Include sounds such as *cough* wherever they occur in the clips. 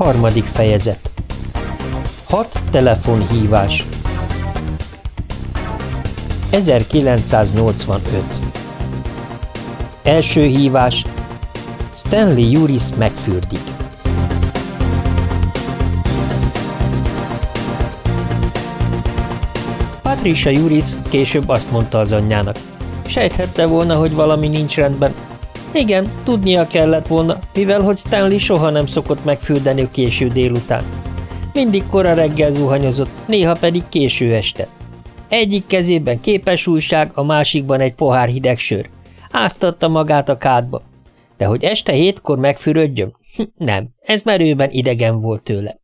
Harmadik fejezet. Hat telefonhívás. 1985 Első hívás. Stanley Juris megfürdik. Patricia Juris később azt mondta az anyjának. Sejthette volna, hogy valami nincs rendben, igen, tudnia kellett volna, mivel hogy Stanley soha nem szokott megfürdeni késő délután. Mindig kora reggel zuhanyozott, néha pedig késő este. Egyik kezében képes újság, a másikban egy pohár hideg sör. Áztatta magát a kádba. De hogy este hétkor megfürödjön? Hm, nem, ez merőben idegen volt tőle.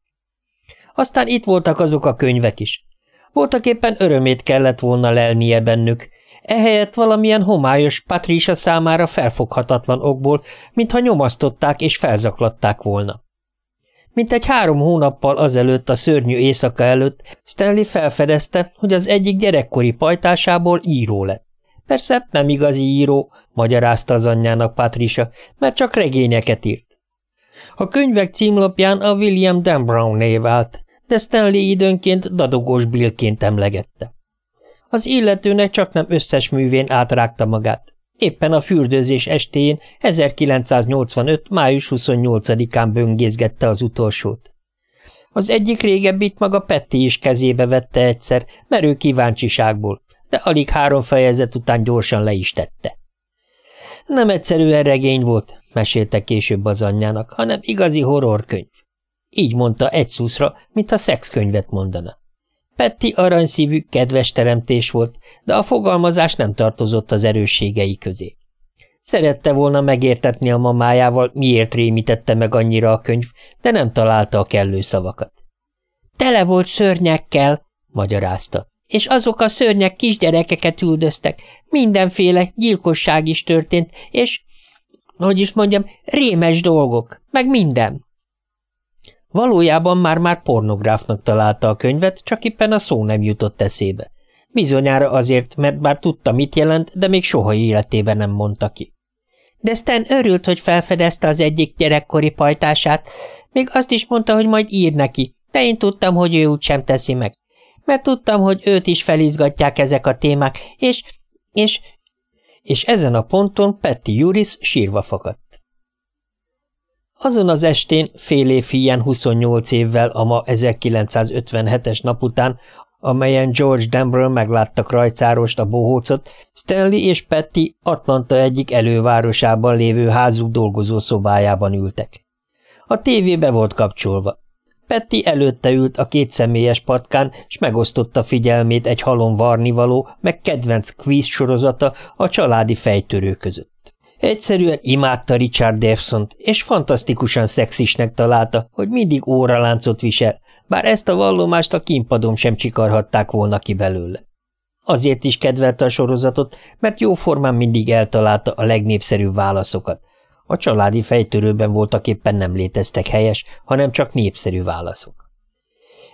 Aztán itt voltak azok a könyvek is. Voltak éppen örömét kellett volna lelnie bennük, ehelyett valamilyen homályos Patricia számára felfoghatatlan okból, mintha nyomasztották és felzaklatták volna. Mint egy három hónappal azelőtt a szörnyű éjszaka előtt Stanley felfedezte, hogy az egyik gyerekkori pajtásából író lett. Persze nem igazi író, magyarázta az anyjának Patricia, mert csak regényeket írt. A könyvek címlapján a William Dan Brown név állt, de Stanley időnként dadogós Billként emlegette. Az illetőnek csak nem összes művén átrágta magát. Éppen a fürdőzés estéjén 1985. május 28-án böngészgette az utolsót. Az egyik régebbit maga Petty is kezébe vette egyszer, merő kíváncsiságból, de alig három fejezet után gyorsan le is tette. Nem egyszerűen regény volt, mesélte később az anyjának, hanem igazi horrorkönyv. Így mondta egy szuszra, mint a szexkönyvet mondana. Petty aranyszívű, kedves teremtés volt, de a fogalmazás nem tartozott az erősségei közé. Szerette volna megértetni a mamájával, miért rémítette meg annyira a könyv, de nem találta a kellő szavakat. Tele volt szörnyekkel, magyarázta, és azok a szörnyek kisgyerekeket üldöztek, mindenféle gyilkosság is történt, és, hogy is mondjam, rémes dolgok, meg minden. Valójában már-már pornográfnak találta a könyvet, csak éppen a szó nem jutott eszébe. Bizonyára azért, mert bár tudta, mit jelent, de még soha életében nem mondta ki. De Stan örült, hogy felfedezte az egyik gyerekkori pajtását, még azt is mondta, hogy majd ír neki, de én tudtam, hogy ő úgy sem teszi meg. Mert tudtam, hogy őt is felizgatják ezek a témák, és... és... És ezen a ponton Petty Juris sírva fakadt. Azon az estén, fél év híján 28 évvel a ma 1957-es nap után, amelyen George Denbron megláttak rajcárost a bohócot, Stanley és Petty Atlanta egyik elővárosában lévő házuk dolgozó szobájában ültek. A tévé be volt kapcsolva. Petty előtte ült a két személyes patkán, és megosztotta figyelmét egy halom varnivaló, meg kedvenc quiz sorozata a családi fejtörő között. Egyszerűen imádta Richard Devson-t, és fantasztikusan szexisnek találta, hogy mindig óraláncot visel, bár ezt a vallomást a kínpadom sem csikarhatták volna ki belőle. Azért is kedvelte a sorozatot, mert jóformán mindig eltalálta a legnépszerűbb válaszokat. A családi fejtörőben voltak éppen nem léteztek helyes, hanem csak népszerű válaszok.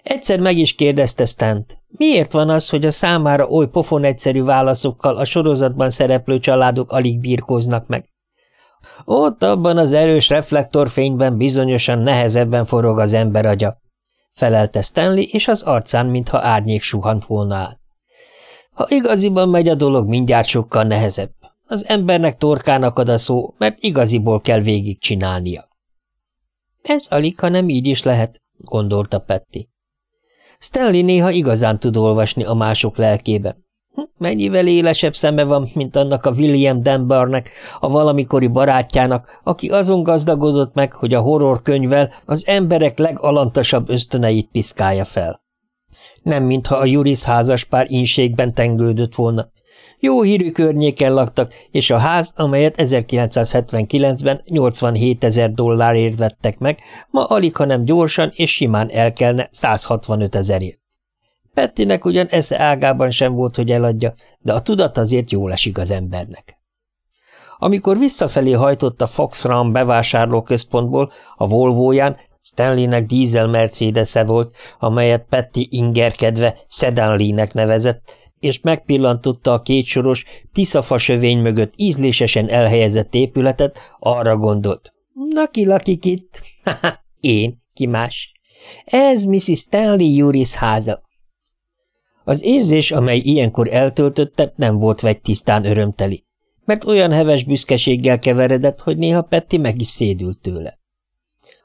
Egyszer meg is kérdezte Stant, miért van az, hogy a számára oly pofon egyszerű válaszokkal a sorozatban szereplő családok alig birkóznak meg? Ott abban az erős reflektorfényben bizonyosan nehezebben forog az ember agya, felelte Stanley, és az arcán, mintha árnyék suhant volna át. Ha igaziban megy a dolog, mindjárt sokkal nehezebb. Az embernek torkának ad a szó, mert igaziból kell végigcsinálnia. Ez alig, ha nem így is lehet, gondolta Petty. Stanley néha igazán tud olvasni a mások lelkébe. Hm, mennyivel élesebb szeme van, mint annak a William Dunbarnek, a valamikori barátjának, aki azon gazdagodott meg, hogy a horror könyvvel az emberek legalantasabb ösztöneit piszkálja fel. Nem mintha a Juris házaspár inségben tengődött volna, jó hírű környéken laktak, és a ház, amelyet 1979-ben 87 ezer dollárért vettek meg, ma alig, hanem gyorsan és simán elkelne 165 ezerért. Pettinek ugyan esze ágában sem volt, hogy eladja, de a tudat azért jól esik az embernek. Amikor visszafelé hajtott a Fox Ram bevásárlóközpontból, a Volvóján Stanleynek dízel mercedes -e volt, amelyet Petty ingerkedve Sedanley-nek nevezett, és megpillantotta a kétsoros, tiszafasövény mögött ízlésesen elhelyezett épületet, arra gondolt. Na ki lakik itt? *laughs* én, Ki más? Ez Mrs. Stanley Juris háza. Az érzés, amely ilyenkor eltöltötte, nem volt vegy tisztán örömteli, mert olyan heves büszkeséggel keveredett, hogy néha Petty meg is szédült tőle.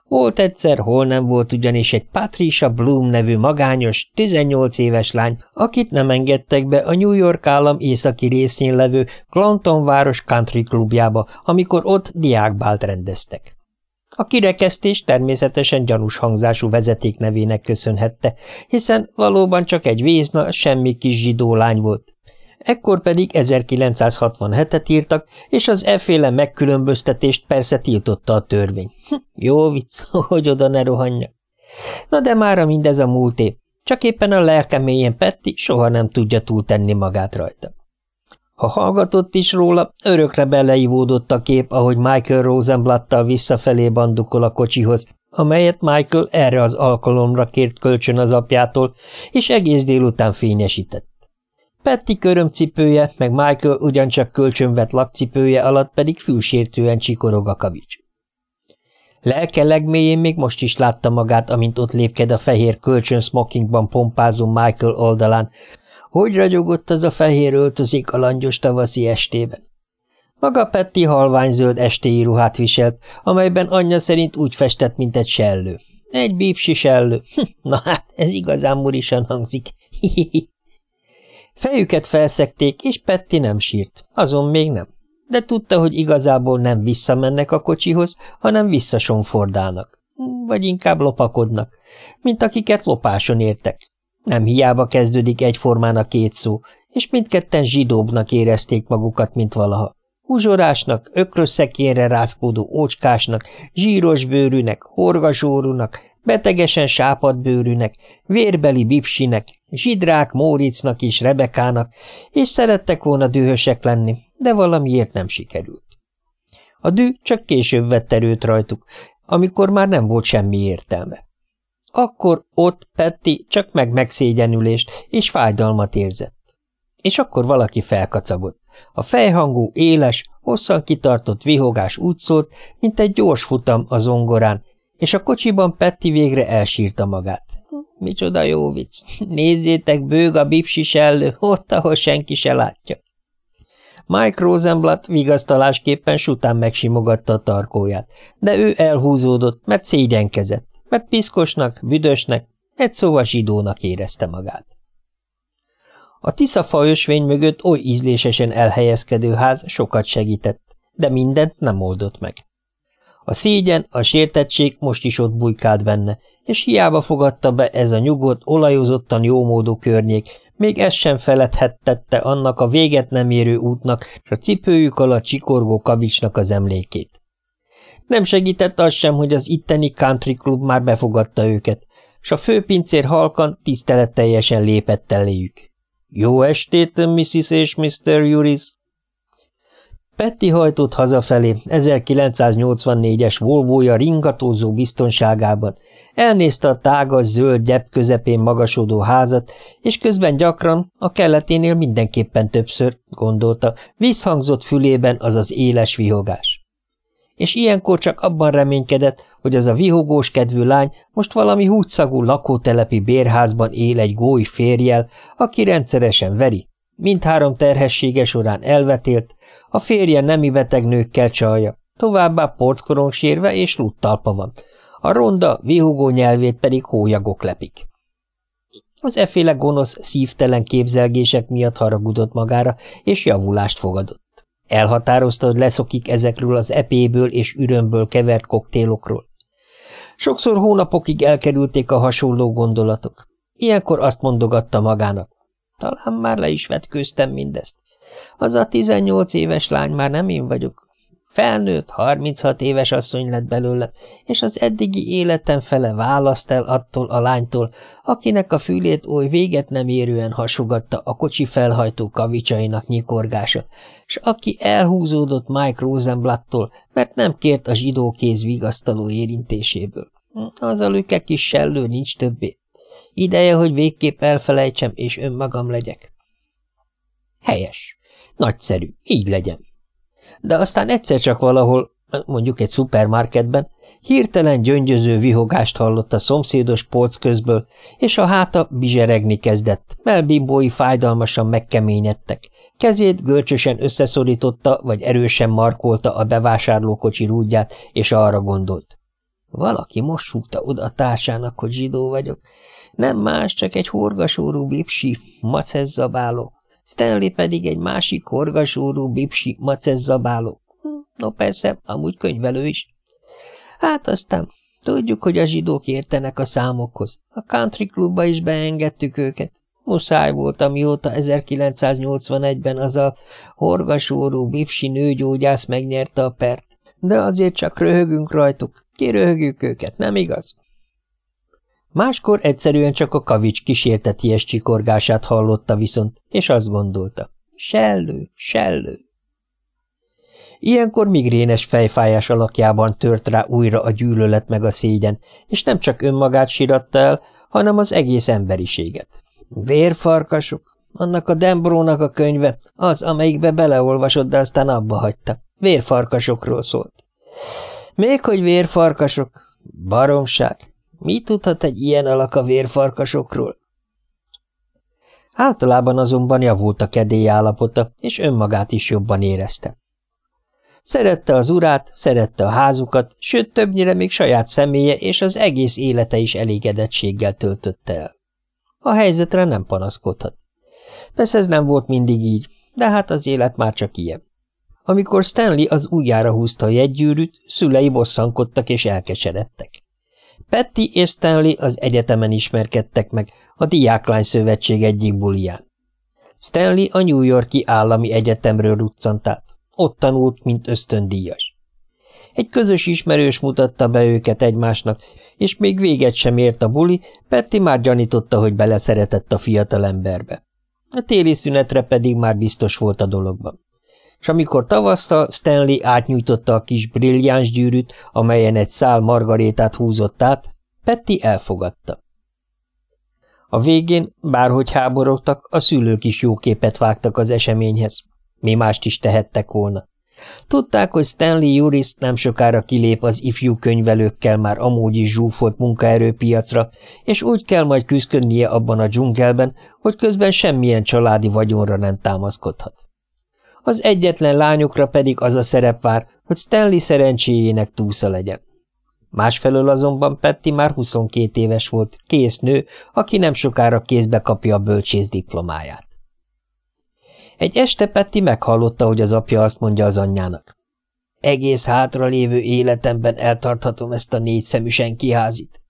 Volt egyszer, hol nem volt ugyanis egy Patricia Bloom nevű magányos, 18 éves lány, akit nem engedtek be a New York állam északi részén levő Clanton város country klubjába, amikor ott diákbált rendeztek. A kirekesztés természetesen gyanús hangzású vezeték nevének köszönhette, hiszen valóban csak egy vézna, semmi kis zsidó lány volt. Ekkor pedig 1967-et írtak, és az efféle megkülönböztetést persze tiltotta a törvény. Hm, jó vicc, *laughs* hogy oda ne rohanja. Na de mára mindez a múlt év, csak éppen a lelkemélyen Petti soha nem tudja túltenni magát rajta. Ha hallgatott is róla, örökre beleivódott a kép, ahogy Michael Rosenblattal visszafelé bandukol a kocsihoz, amelyet Michael erre az alkalomra kért kölcsön az apjától, és egész délután fényesített. Petty körömcipője, meg Michael ugyancsak kölcsönvet lakcipője alatt pedig fülsértően csikorog a kavics. Lelke legmélyén még most is látta magát, amint ott lépked a fehér kölcsön smokingban pompázó Michael oldalán, hogy ragyogott az a fehér öltözék a langyos tavaszi estében. Maga Petty halványzöld estéi ruhát viselt, amelyben anyja szerint úgy festett, mint egy sellő. Egy bípsi sellő. *laughs* Na hát, ez igazán murisan hangzik. Fejüket felszekték, és Petty nem sírt, azon még nem. De tudta, hogy igazából nem visszamennek a kocsihoz, hanem visszasonfordálnak. Vagy inkább lopakodnak, mint akiket lopáson értek. Nem hiába kezdődik egyformán a két szó, és mindketten zsidóbbnak érezték magukat, mint valaha. Uzsorásnak, ökrösszekérre rázkódó ócskásnak, zsíros bőrűnek, horgasórúnak, betegesen sápadt bőrűnek, vérbeli bipsinek, zsidrák Móricnak és Rebekának, és szerettek volna dühösek lenni, de valamiért nem sikerült. A dű csak később vett erőt rajtuk, amikor már nem volt semmi értelme. Akkor ott Petty csak meg megszégyenülést és fájdalmat érzett. És akkor valaki felkacagott. A fejhangú, éles, hosszan kitartott vihogás úgy szólt, mint egy gyors futam az ongorán, és a kocsiban Petty végre elsírta magát. Micsoda jó vicc! Nézzétek, bőg a bipsi sellő, ott, ahol senki se látja. Mike Rosenblatt vigasztalásképpen sután megsimogatta a tarkóját, de ő elhúzódott, mert szégyenkezett mert piszkosnak, büdösnek, egy szóval zsidónak érezte magát. A Tiszafa ösvény mögött oly ízlésesen elhelyezkedő ház sokat segített, de mindent nem oldott meg. A szégyen, a sértettség most is ott bujkált benne, és hiába fogadta be ez a nyugodt, olajozottan jómódú környék, még ez sem feledhettette annak a véget nem érő útnak, és a cipőjük alatt csikorgó kavicsnak az emlékét. Nem segített az sem, hogy az itteni country club már befogadta őket, s a főpincér halkan tiszteletteljesen lépett eléjük. Jó estét, Mrs. és Mr. Juris! Petty hajtott hazafelé 1984-es Volvoja ringatózó biztonságában, elnézte a tágas zöld gyep közepén magasodó házat, és közben gyakran, a kelleténél mindenképpen többször, gondolta, visszhangzott fülében az az éles vihogás. És ilyenkor csak abban reménykedett, hogy az a vihogós kedvű lány most valami húgyszagú lakótelepi bérházban él egy gói férjel, aki rendszeresen veri, mindhárom terhessége során elvetélt, a férje nemi beteg nőkkel csalja, továbbá porckorong sérve és luttalpa van, a ronda, vihogó nyelvét pedig hólyagok lepik. Az eféle gonosz, szívtelen képzelgések miatt haragudott magára, és javulást fogadott. Elhatározta, hogy leszokik ezekről az epéből és ürömből kevert koktélokról. Sokszor hónapokig elkerülték a hasonló gondolatok. Ilyenkor azt mondogatta magának. Talán már le is vetkőztem mindezt. Az a tizennyolc éves lány már nem én vagyok. Felnőtt, 36 éves asszony lett belőle, és az eddigi életem fele választ el attól a lánytól, akinek a fülét oly véget nem érően hasogatta a kocsi felhajtó kavicsainak nyikorgása, s aki elhúzódott Mike Rosenblattól, mert nem kért a zsidó kéz vigasztaló érintéséből. Az a lüke kis sellő nincs többé. Ideje, hogy végképp elfelejtsem, és önmagam legyek. Helyes. Nagyszerű. Így legyen de aztán egyszer csak valahol, mondjuk egy szupermarketben, hirtelen gyöngyöző vihogást hallott a szomszédos polc közből, és a háta bizseregni kezdett, melbimbói fájdalmasan megkeményedtek, kezét görcsösen összeszorította, vagy erősen markolta a bevásárlókocsi rúdját, és arra gondolt. Valaki most súgta oda a társának, hogy zsidó vagyok. Nem más, csak egy horgasórú bipsi, macezzabáló. Stanley pedig egy másik horgasórú bipsi, macezzabáló. No persze, amúgy könyvelő is. Hát aztán tudjuk, hogy a zsidók értenek a számokhoz. A country klubba is beengedtük őket. Muszáj volt, amióta 1981-ben az a horgasórú bipsi nőgyógyász megnyerte a pert. De azért csak röhögünk rajtuk, kiröhögjük őket, nem igaz? Máskor egyszerűen csak a kavics kísérteties csikorgását hallotta viszont, és azt gondolta. Sellő, sellő. Ilyenkor migrénes fejfájás alakjában tört rá újra a gyűlölet meg a szégyen, és nem csak önmagát siratta el, hanem az egész emberiséget. Vérfarkasok, annak a Dembrónak a könyve, az, amelyikbe beleolvasott, de aztán abba hagyta. Vérfarkasokról szólt. Még hogy vérfarkasok, baromság, mi tudhat egy ilyen alak a vérfarkasokról? Általában azonban javult a kedély állapota, és önmagát is jobban érezte. Szerette az urát, szerette a házukat, sőt többnyire még saját személye és az egész élete is elégedettséggel töltötte el. A helyzetre nem panaszkodhat. Persze ez nem volt mindig így, de hát az élet már csak ilyen. Amikor Stanley az ujjára húzta a jegygyűrűt, szülei bosszankodtak és elkeseredtek. Petty és Stanley az egyetemen ismerkedtek meg, a Diáklány Szövetség egyik buliján. Stanley a New Yorki állami egyetemről ruccant át. Ott tanult, mint ösztöndíjas. Egy közös ismerős mutatta be őket egymásnak, és még véget sem ért a buli, Petty már gyanította, hogy beleszeretett a fiatal emberbe. A téli szünetre pedig már biztos volt a dologban. És amikor tavasszal Stanley átnyújtotta a kis brilliáns gyűrűt, amelyen egy szál margarétát húzott át, Petty elfogadta. A végén, bárhogy háborogtak, a szülők is jó képet vágtak az eseményhez. Mi mást is tehettek volna. Tudták, hogy Stanley Juris nem sokára kilép az ifjú könyvelőkkel már amúgy is zsúfolt munkaerőpiacra, és úgy kell majd küzdködnie abban a dzsungelben, hogy közben semmilyen családi vagyonra nem támaszkodhat. Az egyetlen lányokra pedig az a szerep vár, hogy Stanley szerencséjének túsza legyen. Másfelől azonban Petty már 22 éves volt, kész nő, aki nem sokára kézbe kapja a bölcsész diplomáját. Egy este Petty meghallotta, hogy az apja azt mondja az anyjának. Egész hátra lévő életemben eltarthatom ezt a négyszemű senkiházit.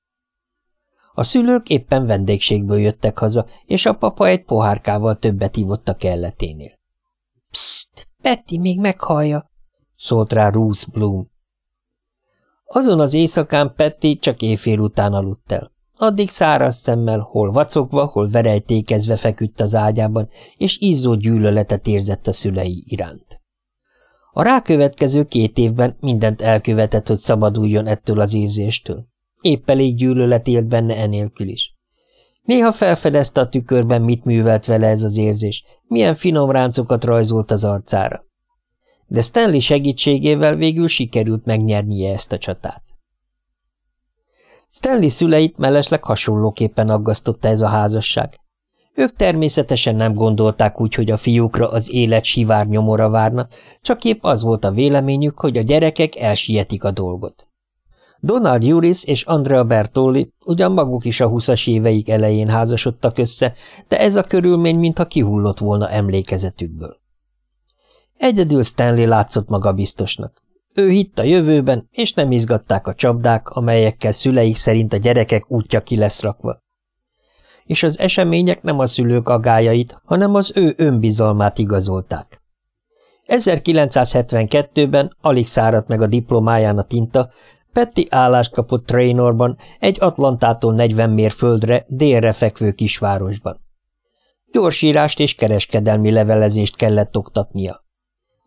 A szülők éppen vendégségből jöttek haza, és a papa egy pohárkával többet ívott a kelleténél. – Psst, Petty még meghallja! – szólt rá Ruth Bloom. Azon az éjszakán Petty csak éjfél után aludt el. Addig száraz szemmel, hol vacogva, hol verejtékezve feküdt az ágyában, és izzó gyűlöletet érzett a szülei iránt. A rákövetkező két évben mindent elkövetett, hogy szabaduljon ettől az érzéstől. Épp elég gyűlölet élt benne enélkül is. Néha felfedezte a tükörben, mit művelt vele ez az érzés, milyen finom ráncokat rajzolt az arcára. De Stanley segítségével végül sikerült megnyernie ezt a csatát. Stanley szüleit mellesleg hasonlóképpen aggasztotta ez a házasság. Ők természetesen nem gondolták úgy, hogy a fiúkra az élet sivár nyomora várna, csak épp az volt a véleményük, hogy a gyerekek elsietik a dolgot. Donald Juris és Andrea Bertolli ugyan maguk is a huszas éveik elején házasodtak össze, de ez a körülmény mintha kihullott volna emlékezetükből. Egyedül Stanley látszott magabiztosnak. Ő hitt a jövőben, és nem izgatták a csapdák, amelyekkel szüleik szerint a gyerekek útja ki lesz rakva. És az események nem a szülők agájait, hanem az ő önbizalmát igazolták. 1972-ben alig száradt meg a diplomáján a tinta, Petty állást kapott Trainorban, egy Atlantától 40 mérföldre délre fekvő kisvárosban. Gyorsírást és kereskedelmi levelezést kellett oktatnia.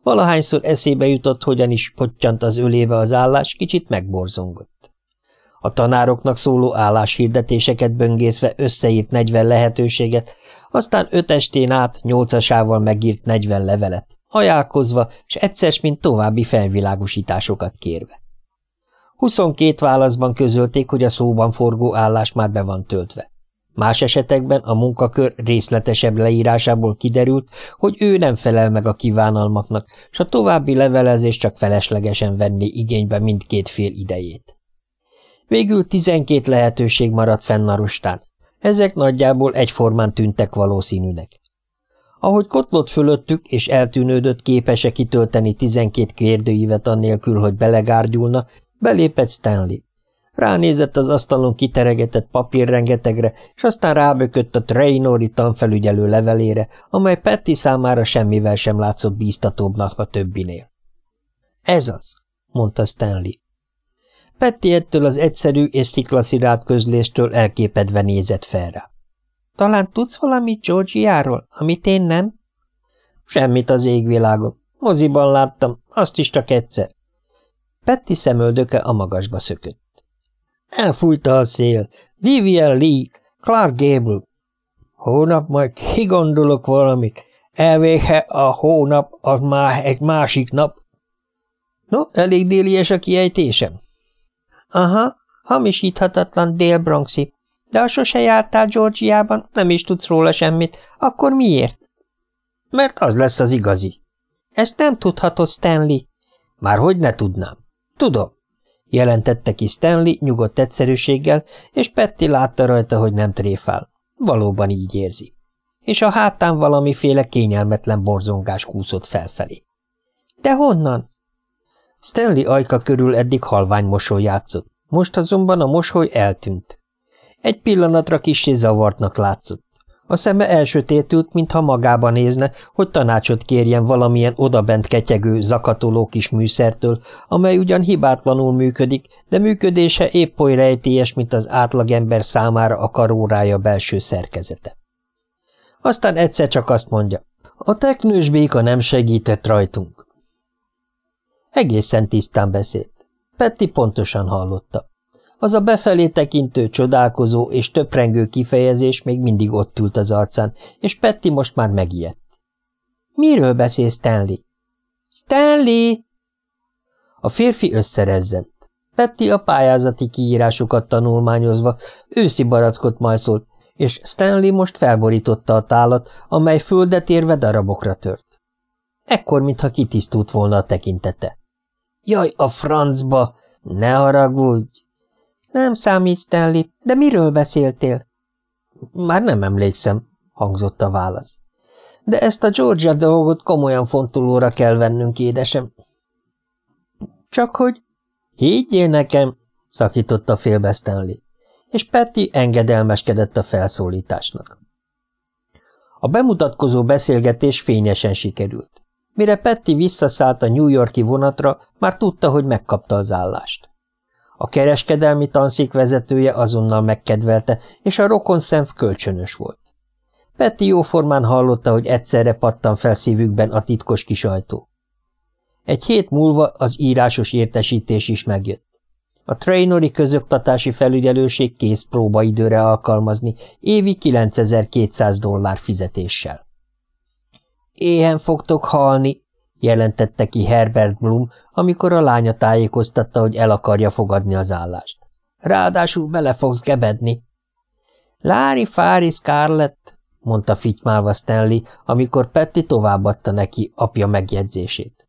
Valahányszor eszébe jutott, hogyan is pottyant az ölébe az állás, kicsit megborzongott. A tanároknak szóló álláshirdetéseket böngészve összeírt 40 lehetőséget, aztán öt estén át nyolcasával megírt 40 levelet. ajánlkozva, és egyszer mint további felvilágosításokat kérve. 22 válaszban közölték, hogy a szóban forgó állás már be van töltve. Más esetekben a munkakör részletesebb leírásából kiderült, hogy ő nem felel meg a kívánalmaknak, és a további levelezés csak feleslegesen venni igénybe mindkét fél idejét. Végül 12 lehetőség maradt fenn a rostán. Ezek nagyjából egyformán tűntek valószínűnek. Ahogy kotlott fölöttük, és eltűnődött képese kitölteni 12 kérdőívet annélkül, hogy belegárgyulna, belépett Stanley. Ránézett az asztalon kiteregetett papírrengetegre, és aztán rábökött a Trainori tanfelügyelő levelére, amely Petty számára semmivel sem látszott bíztatóbbnak a többinél. Ez az, mondta Stanley. Petty ettől az egyszerű és sziklaszirált közléstől elképedve nézett fel rá. Talán tudsz valamit Georgiáról, amit én nem? Semmit az égvilágon. Moziban láttam, azt is csak egyszer. Petty szemöldöke a magasba szökött. Elfújta a szél. Vivian Lee, Clark Gable. Hónap majd kigondolok valamit. Elvéhe a hónap, az már egy másik nap. No, elég délies a kiejtésem. Aha, hamisíthatatlan dél-bronxi. De ha sose jártál Georgiában, nem is tudsz róla semmit, akkor miért? Mert az lesz az igazi. Ezt nem tudhatod, Stanley. Már hogy ne tudnám. Tudom jelentette ki Stanley nyugodt egyszerűséggel, és Petty látta rajta, hogy nem tréfál. Valóban így érzi. És a hátán valamiféle kényelmetlen borzongás kúszott felfelé. De honnan? Stanley ajka körül eddig halvány mosoly játszott, most azonban a mosoly eltűnt. Egy pillanatra kissé zavartnak látszott. A szeme elsötétült, mintha magába nézne, hogy tanácsot kérjen valamilyen odabent ketyegő, zakatoló kis műszertől, amely ugyan hibátlanul működik, de működése épp oly rejtélyes, mint az átlagember számára a karórája belső szerkezete. Aztán egyszer csak azt mondja, a teknős béka nem segített rajtunk. Egészen tisztán beszélt. Petty pontosan hallotta. Az a befelé tekintő, csodálkozó és töprengő kifejezés még mindig ott ült az arcán, és Petty most már megijedt. – Miről beszél Stanley? – Stanley! A férfi összerezzent. Petty a pályázati kiírásokat tanulmányozva őszi barackot majszolt, és Stanley most felborította a tálat, amely földet érve darabokra tört. Ekkor, mintha kitisztult volna a tekintete. – Jaj, a francba! Ne haragudj! Nem számít, Stanley, de miről beszéltél? Már nem emlékszem, hangzott a válasz. De ezt a Georgia dolgot komolyan fontolóra kell vennünk, édesem. Csak hogy... Higgyél nekem, szakította félbe Stanley, és Petty engedelmeskedett a felszólításnak. A bemutatkozó beszélgetés fényesen sikerült. Mire Petty visszaszállt a New Yorki vonatra, már tudta, hogy megkapta az állást. A kereskedelmi tanszék vezetője azonnal megkedvelte, és a rokon szemv kölcsönös volt. Petty jóformán hallotta, hogy egyszerre pattan fel szívükben a titkos kis ajtó. Egy hét múlva az írásos értesítés is megjött. A Trainori közoktatási felügyelőség kész próbaidőre alkalmazni, évi 9200 dollár fizetéssel. Éhen fogtok halni, jelentette ki Herbert Bloom, amikor a lánya tájékoztatta, hogy el akarja fogadni az állást. Ráadásul bele fogsz gebedni. Lári Fári Scarlett, mondta fitymálva Stanley, amikor Petty továbbadta neki apja megjegyzését.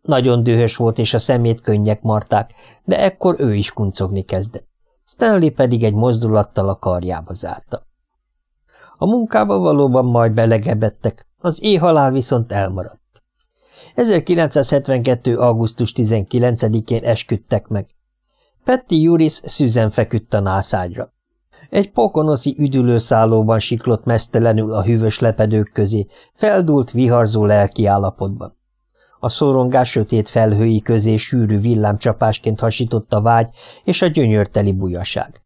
Nagyon dühös volt, és a szemét könnyek marták, de ekkor ő is kuncogni kezdett. Stanley pedig egy mozdulattal a karjába zárta. A munkába valóban majd belegebettek, az éjhalál viszont elmaradt. 1972. augusztus 19-én esküdtek meg. Petty Juris szüzen feküdt a nászágyra. Egy pokonoszi üdülőszállóban siklott mesztelenül a hűvös lepedők közé, feldult, viharzó lelki állapotban. A szorongás sötét felhői közé sűrű villámcsapásként hasított a vágy és a gyönyörteli bujaság.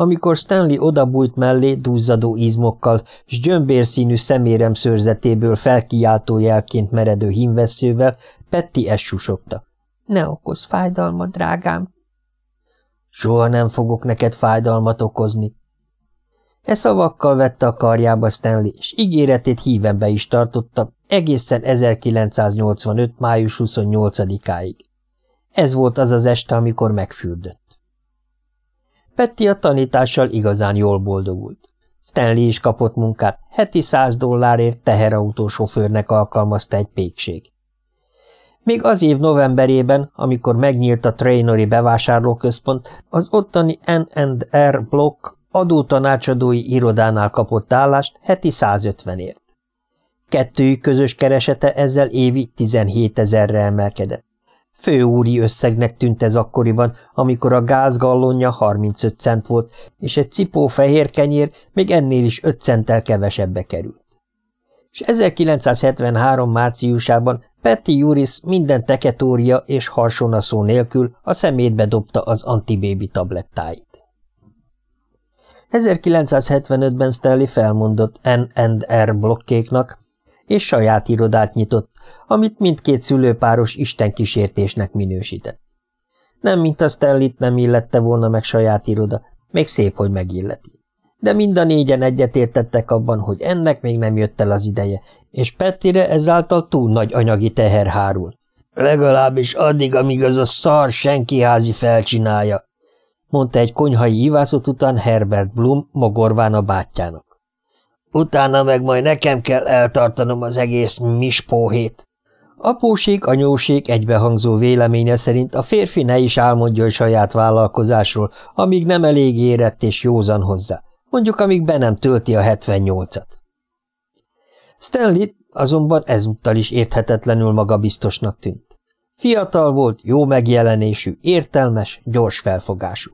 Amikor Stanley odabújt mellé duzzadó izmokkal, s gyömbérszínű szemérem szőrzetéből felkiáltó jelként meredő hímveszővel, Petty ezt susogta. Ne okoz fájdalmat, drágám! Soha nem fogok neked fájdalmat okozni. E szavakkal vette a karjába Stanley, és ígéretét híven be is tartotta, egészen 1985. május 28-áig. Ez volt az az este, amikor megfürdött. Petty a tanítással igazán jól boldogult. Stanley is kapott munkát, heti száz dollárért teherautósofőrnek alkalmazta egy pékség. Még az év novemberében, amikor megnyílt a Trainori bevásárlóközpont, az ottani N&R blokk adótanácsadói irodánál kapott állást heti 150-ért. Kettőjük közös keresete ezzel évi 17 ezerre emelkedett. Főúri összegnek tűnt ez akkoriban, amikor a gázgallonja 35 cent volt, és egy cipó fehér kenyér még ennél is 5 centtel kevesebbe került. És 1973 márciusában Petty Juris minden teketória és harsonaszó nélkül a szemétbe dobta az antibébi tablettáit. 1975-ben Stanley felmondott N&R blokkéknak, és saját irodát nyitott, amit mindkét szülőpáros istenkísértésnek minősített. Nem, mint a Stellit nem illette volna meg saját iroda, még szép, hogy megilleti. De mind a négyen egyetértettek abban, hogy ennek még nem jött el az ideje, és Pettire ezáltal túl nagy anyagi teher hárul. Legalábbis addig, amíg az a szar senki házi felcsinálja, mondta egy konyhai ivászot után Herbert Blum mogorván a bátyjának. Utána meg majd nekem kell eltartanom az egész mispóhét. Apóség, anyóség egybehangzó véleménye szerint a férfi ne is álmodjon saját vállalkozásról, amíg nem elég érett és józan hozzá, mondjuk amíg be nem tölti a 78-at. Stanley azonban ezúttal is érthetetlenül magabiztosnak tűnt. Fiatal volt, jó megjelenésű, értelmes, gyors felfogású.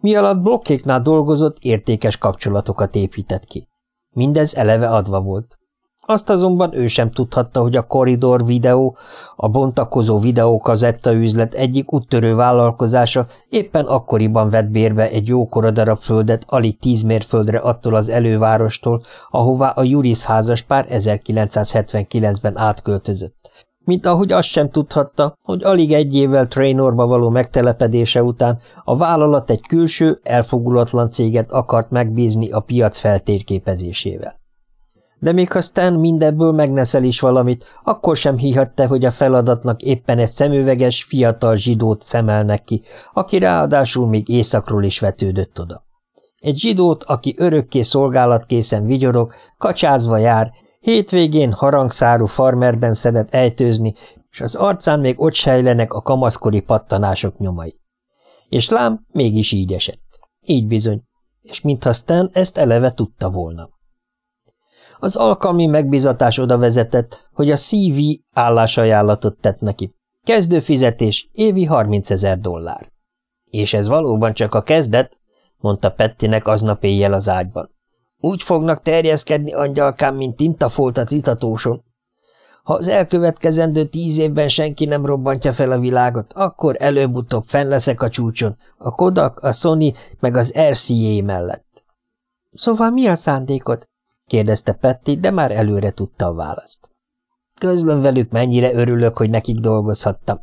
Mi alatt blokkéknál dolgozott, értékes kapcsolatokat épített ki. Mindez eleve adva volt. Azt azonban ő sem tudhatta, hogy a koridor videó, a bontakozó videókazetta üzlet egyik úttörő vállalkozása éppen akkoriban vett bérbe egy jókora darab földet alig tíz mérföldre attól az elővárostól, ahová a Juris házaspár 1979-ben átköltözött, mint ahogy azt sem tudhatta, hogy alig egy évvel Trainorba való megtelepedése után a vállalat egy külső, elfogulatlan céget akart megbízni a piac feltérképezésével. De még ha Stan mindebből megneszel is valamit, akkor sem hihatta, hogy a feladatnak éppen egy szemüveges, fiatal zsidót szemelnek ki, aki ráadásul még északról is vetődött oda. Egy zsidót, aki örökké szolgálatkészen vigyorog, kacsázva jár, Hétvégén harangszárú farmerben szeret ejtőzni, és az arcán még ott sejlenek a kamaszkori pattanások nyomai. És lám, mégis így esett. Így bizony, és mintha Stan ezt eleve tudta volna. Az alkalmi megbizatás oda vezetett, hogy a CV állásajánlatot tett neki. Kezdőfizetés, évi 30 ezer dollár. És ez valóban csak a kezdet, mondta Pettinek aznap éjjel az ágyban. Úgy fognak terjeszkedni angyalkám, mint tintafolt a citatóson. Ha az elkövetkezendő tíz évben senki nem robbantja fel a világot, akkor előbb-utóbb fenn leszek a csúcson, a Kodak, a Sony meg az RCA mellett. Szóval mi a szándékod? kérdezte Petty, de már előre tudta a választ. Közlöm velük, mennyire örülök, hogy nekik dolgozhattam.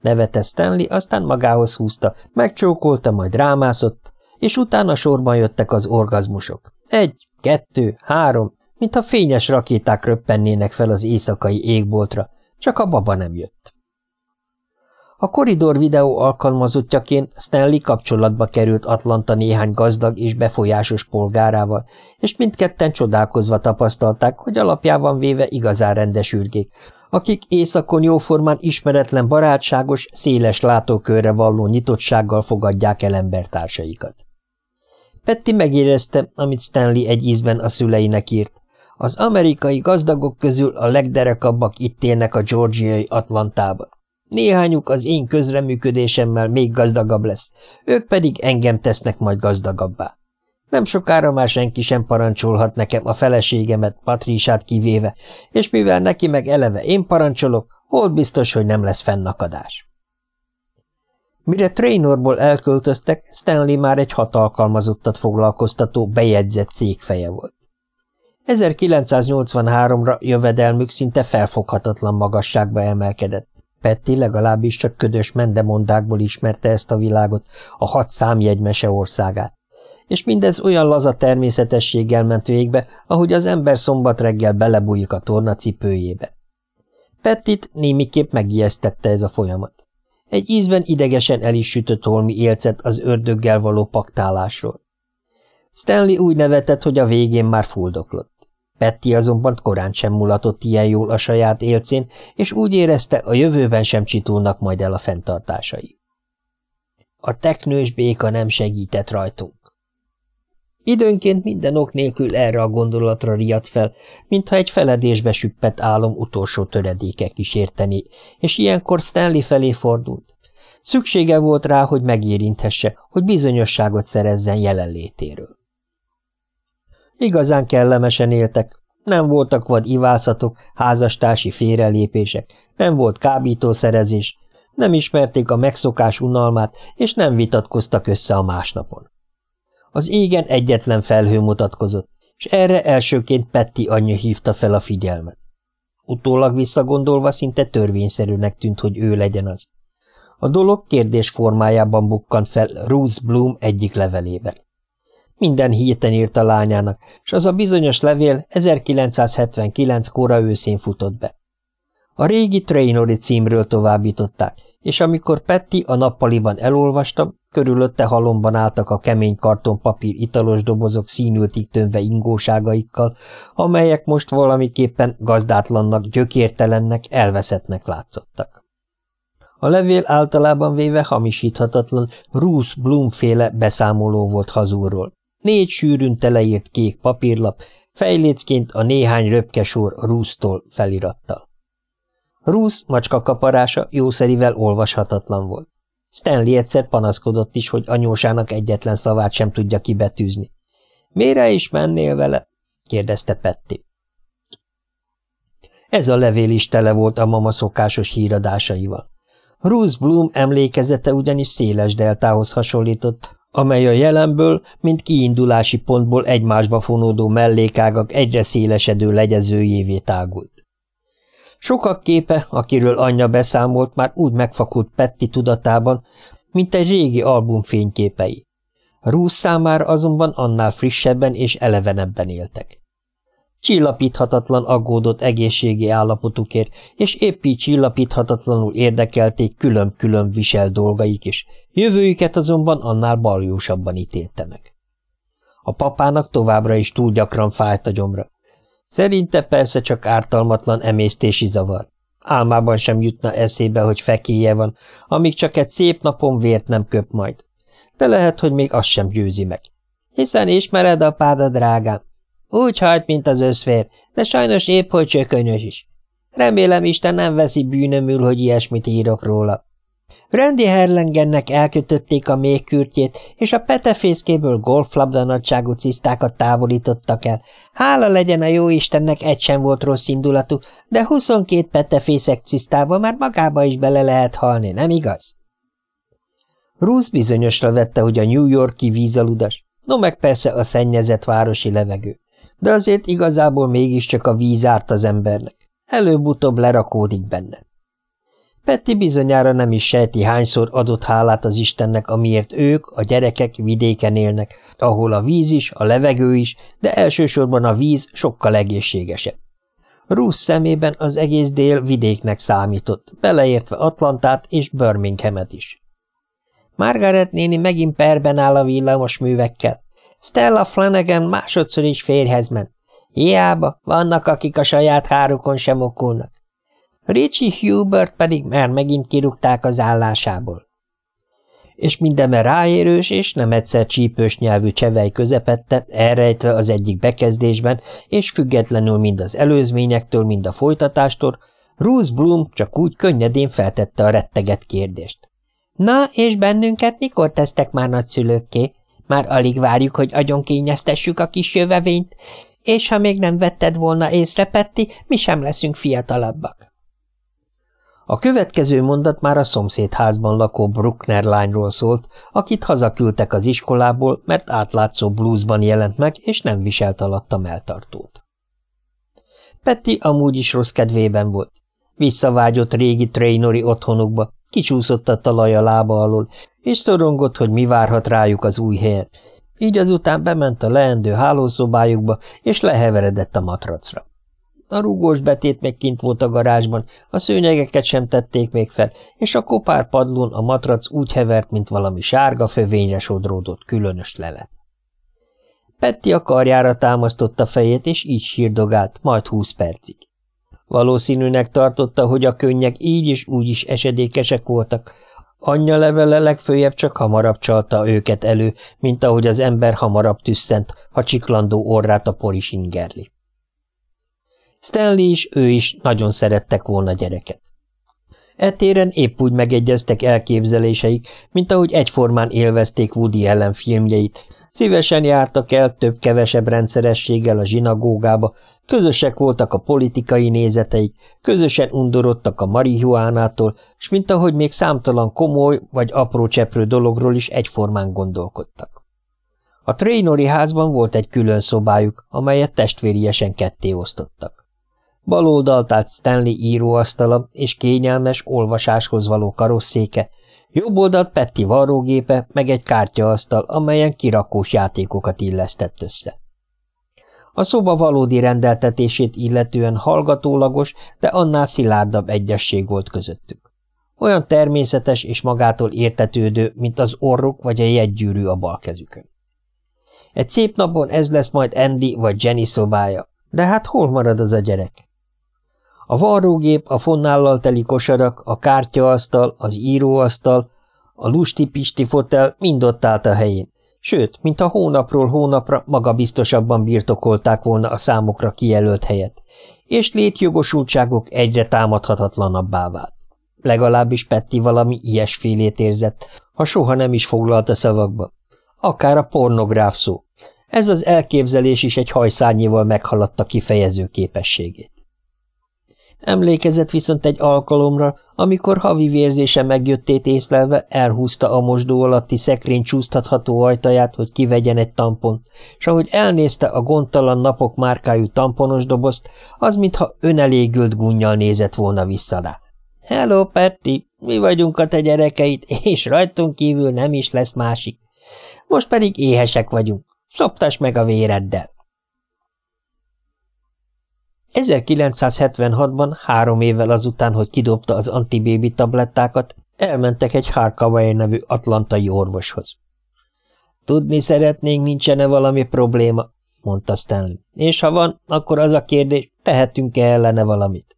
Nevette Stanley, aztán magához húzta, megcsókolta, majd rámászott, és utána sorban jöttek az orgazmusok. Egy, kettő, három, mintha fényes rakéták röppennének fel az éjszakai égboltra, csak a baba nem jött. A koridor videó alkalmazottjaként Stanley kapcsolatba került Atlanta néhány gazdag és befolyásos polgárával, és mindketten csodálkozva tapasztalták, hogy alapjában véve igazán rendes akik éjszakon jóformán ismeretlen barátságos, széles látókörre valló nyitottsággal fogadják el embertársaikat. Petty megérezte, amit Stanley egy ízben a szüleinek írt. Az amerikai gazdagok közül a legderekabbak itt élnek a georgiai Atlantában. Néhányuk az én közreműködésemmel még gazdagabb lesz, ők pedig engem tesznek majd gazdagabbá. Nem sokára már senki sem parancsolhat nekem a feleségemet, Patrísát kivéve, és mivel neki meg eleve én parancsolok, hol biztos, hogy nem lesz fennakadás. Mire Trainorból elköltöztek, Stanley már egy hatalkalmazottat foglalkoztató, bejegyzett cégfeje volt. 1983-ra jövedelmük szinte felfoghatatlan magasságba emelkedett. Petty legalábbis csak ködös mendemondákból ismerte ezt a világot, a hat számjegymese országát, és mindez olyan laza természetességgel ment végbe, ahogy az ember szombat reggel belebújik a torna cipőjébe. Pettit némiképp megijesztette ez a folyamat. Egy ízben idegesen el is sütött holmi élcet az ördöggel való paktálásról. Stanley úgy nevetett, hogy a végén már fuldoklott. Petty azonban korán sem mulatott ilyen jól a saját élcén, és úgy érezte, a jövőben sem csitulnak majd el a fenntartásai. A teknős béka nem segített rajtunk. Időnként minden ok nélkül erre a gondolatra riadt fel, mintha egy feledésbe süppett álom utolsó töredéke kísérteni, és ilyenkor Stanley felé fordult. Szüksége volt rá, hogy megérinthesse, hogy bizonyosságot szerezzen jelenlétéről. Igazán kellemesen éltek, nem voltak vad ivászatok, házastársi félrelépések, nem volt kábítószerezés, nem ismerték a megszokás unalmát, és nem vitatkoztak össze a másnapon. Az égen egyetlen felhő mutatkozott, és erre elsőként Petty anyja hívta fel a figyelmet. Utólag visszagondolva szinte törvényszerűnek tűnt, hogy ő legyen az. A dolog kérdés formájában bukkant fel Ruth Bloom egyik levelében. Minden héten írt a lányának, és az a bizonyos levél 1979 kora őszén futott be. A régi Trainori címről továbbították, és amikor Petty a nappaliban elolvasta, körülötte halomban álltak a kemény kartonpapír italos dobozok színültig tönve ingóságaikkal, amelyek most valamiképpen gazdátlannak, gyökértelennek, elveszettnek látszottak. A levél általában véve hamisíthatatlan Bruce Bloom-féle beszámoló volt hazúról. Négy sűrűn teleírt kék papírlap, fejlécként a néhány röpkesor Rusztól felirattal. Rusz macska kaparása jószerivel olvashatatlan volt. Stanley egyszer panaszkodott is, hogy anyósának egyetlen szavát sem tudja kibetűzni. – Mire is mennél vele? – kérdezte Petty. Ez a levél is tele volt a mama szokásos híradásaival. Ruth Bloom emlékezete ugyanis széles deltához hasonlított, amely a jelenből, mint kiindulási pontból egymásba fonódó mellékágak egyre szélesedő legyezőjévé tágult. Sokak képe, akiről anyja beszámolt, már úgy megfakult Petti tudatában, mint egy régi album fényképei. Ruth számára azonban annál frissebben és elevenebben éltek. Csillapíthatatlan aggódott egészségi állapotukért, és épp így csillapíthatatlanul érdekelték külön-külön visel dolgaik is, jövőjüket azonban annál baljósabban ítélte meg. A papának továbbra is túl gyakran fájt a gyomra, Szerinte persze csak ártalmatlan emésztési zavar. Álmában sem jutna eszébe, hogy fekéje van, amíg csak egy szép napon vért nem köp majd. De lehet, hogy még az sem győzi meg. Hiszen ismered apád drágám. Úgy hajt, mint az összvér, de sajnos épp hogy csökönyös is. Remélem Isten nem veszi bűnömül, hogy ilyesmit írok róla. Randy Herlengennek elkötötték a méhkürtjét, és a petefészkéből golflabda nagyságú cisztákat távolítottak el. Hála legyen a jó Istennek, egy sem volt rossz indulatú, de 22 petefészek cisztával már magába is bele lehet halni, nem igaz? Ruth bizonyosra vette, hogy a New Yorki vízaludas, no meg persze a szennyezett városi levegő, de azért igazából mégiscsak a víz árt az embernek. Előbb-utóbb lerakódik benne. Petty bizonyára nem is sejti, hányszor adott hálát az Istennek, amiért ők, a gyerekek vidéken élnek, ahol a víz is, a levegő is, de elsősorban a víz sokkal egészségesebb. Ruth szemében az egész dél vidéknek számított, beleértve Atlantát és Birminghamet is. Margaret néni megint perben áll a villamos művekkel. Stella Flanagan másodszor is férhez ment. Hiába, vannak, akik a saját hárukon sem okulnak. Richie Hubert pedig már megint kirúgták az állásából. És mindeme ráérős és nem egyszer csípős nyelvű csevej közepette, elrejtve az egyik bekezdésben, és függetlenül mind az előzményektől, mind a folytatástól, Ruth Bloom csak úgy könnyedén feltette a retteget kérdést. Na, és bennünket mikor tesztek már nagyszülőkké? Már alig várjuk, hogy agyonкényeztessük a kis jövevényt, és ha még nem vetted volna észre, Petti, mi sem leszünk fiatalabbak. A következő mondat már a szomszédházban lakó Bruckner lányról szólt, akit hazaküldtek az iskolából, mert átlátszó blúzban jelent meg, és nem viselt alatta melltartót. Petty amúgy is rossz kedvében volt. Visszavágyott régi Trainori otthonukba, kicsúszott a talaj a lába alól, és szorongott, hogy mi várhat rájuk az új helyen. Így azután bement a leendő hálószobájukba, és leheveredett a matracra. A rúgós betét még kint volt a garázsban, a szőnyegeket sem tették még fel, és a kopár padlón a matrac úgy hevert, mint valami sárga fövényre sodródott különös lelet. Petti a karjára támasztotta fejét, és így sírdogált, majd húsz percig. Valószínűnek tartotta, hogy a könnyek így is úgy is esedékesek voltak, Anyja levele legfőjebb csak hamarabb csalta őket elő, mint ahogy az ember hamarabb tüsszent, ha csiklandó orrát a por is ingerli. Stanley is, ő is nagyon szerettek volna gyereket. Etéren épp úgy megegyeztek elképzeléseik, mint ahogy egyformán élvezték Woody ellen filmjeit, szívesen jártak el több-kevesebb rendszerességgel a zsinagógába, közösek voltak a politikai nézeteik, közösen undorodtak a marihuánától, s mint ahogy még számtalan komoly vagy apró cseprő dologról is egyformán gondolkodtak. A Trainori házban volt egy külön szobájuk, amelyet testvériesen ketté osztottak. Bal oldalt állt Stanley íróasztala és kényelmes, olvasáshoz való karosszéke, jobb oldalt Petty varrógépe, meg egy kártyaasztal, amelyen kirakós játékokat illesztett össze. A szoba valódi rendeltetését illetően hallgatólagos, de annál szilárdabb egyesség volt közöttük. Olyan természetes és magától értetődő, mint az orruk vagy a jegygyűrű a bal kezükön. Egy szép napon ez lesz majd Andy vagy Jenny szobája, de hát hol marad az a gyerek? A varrógép, a fonnállal teli kosarak, a kártyaasztal, az íróasztal, a lusti-pisti fotel mind ott állt a helyén, sőt, mintha hónapról hónapra magabiztosabban birtokolták volna a számokra kijelölt helyet, és létjogosultságok egyre támadhatatlanabbá vált. Legalábbis Petti valami ilyesfélét érzett, ha soha nem is foglalta szavakba. Akár a pornográf szó. Ez az elképzelés is egy hajszárnyival meghaladta kifejező képességét. Emlékezett viszont egy alkalomra, amikor havi vérzése megjöttét észlelve elhúzta a mosdó alatti szekrény csúsztatható ajtaját, hogy kivegyen egy tampon, és ahogy elnézte a gondtalan napok márkájú tamponos dobozt, az mintha önelégült gunnyal nézett volna vissza rá. – Hello, Petty, mi vagyunk a te gyerekeit, és rajtunk kívül nem is lesz másik. Most pedig éhesek vagyunk. Szoptas meg a véreddel. 1976-ban, három évvel azután, hogy kidobta az antibébi tablettákat, elmentek egy Harkawai nevű atlantai orvoshoz. Tudni szeretnénk, nincsene valami probléma, mondta Stanley. És ha van, akkor az a kérdés, tehetünk-e ellene valamit?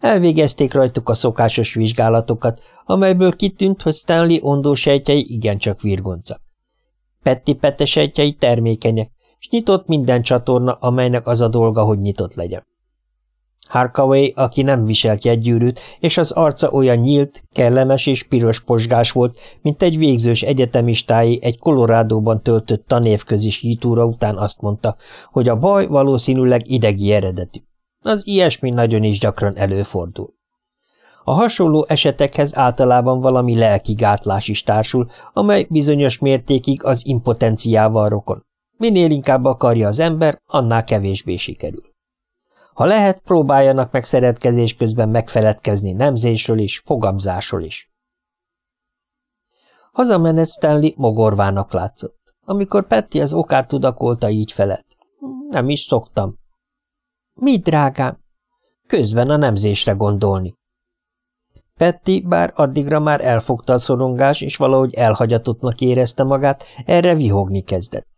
Elvégezték rajtuk a szokásos vizsgálatokat, amelyből kitűnt, hogy Stanley ondósejtjei igencsak virgoncak. Petty petesejtjei termékenyek, s nyitott minden csatorna, amelynek az a dolga, hogy nyitott legyen. Harkaway, aki nem viselt jegygyűrűt, és az arca olyan nyílt, kellemes és piros posgás volt, mint egy végzős egyetemistái egy Kolorádóban töltött tanévközi sítúra után azt mondta, hogy a baj valószínűleg idegi eredetű. Az ilyesmi nagyon is gyakran előfordul. A hasonló esetekhez általában valami lelki gátlás is társul, amely bizonyos mértékig az impotenciával rokon. Minél inkább akarja az ember, annál kevésbé sikerül. Ha lehet, próbáljanak meg szeretkezés közben megfeledkezni nemzésről is, fogamzásról is. Hazamenet Stanley mogorvának látszott. Amikor Petty az okát tudakolta, így felett. Nem is szoktam. Mi, drágám? Közben a nemzésre gondolni. Petty, bár addigra már elfogta a szorongás, és valahogy elhagyatottnak érezte magát, erre vihogni kezdett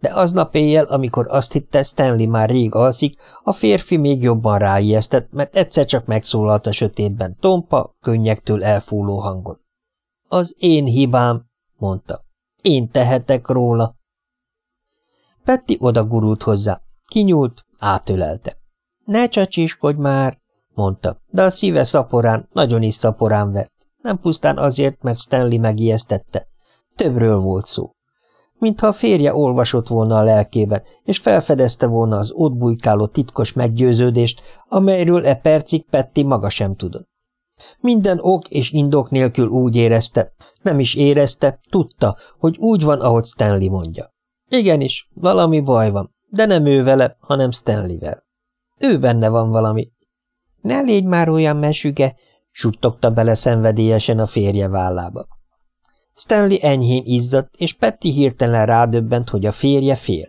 de aznap éjjel, amikor azt hitte, Stanley már rég alszik, a férfi még jobban ráijesztett, mert egyszer csak megszólalt a sötétben tompa, könnyektől elfúló hangon. Az én hibám, mondta. Én tehetek róla. Petti odagurult hozzá. Kinyúlt, átölelte. Ne csacsiskodj már, mondta, de a szíve szaporán, nagyon is szaporán vett. Nem pusztán azért, mert Stanley megijesztette. Többről volt szó mintha a férje olvasott volna a lelkében, és felfedezte volna az ott bujkáló titkos meggyőződést, amelyről e percig Petti maga sem tudott. Minden ok és indok nélkül úgy érezte, nem is érezte, tudta, hogy úgy van, ahogy Stanley mondja. Igenis, valami baj van, de nem ő vele, hanem Stanleyvel. Ő benne van valami. Ne légy már olyan mesüge, suttogta bele szenvedélyesen a férje vállába. Stanley enyhén izzadt, és Petty hirtelen rádöbbent, hogy a férje fél.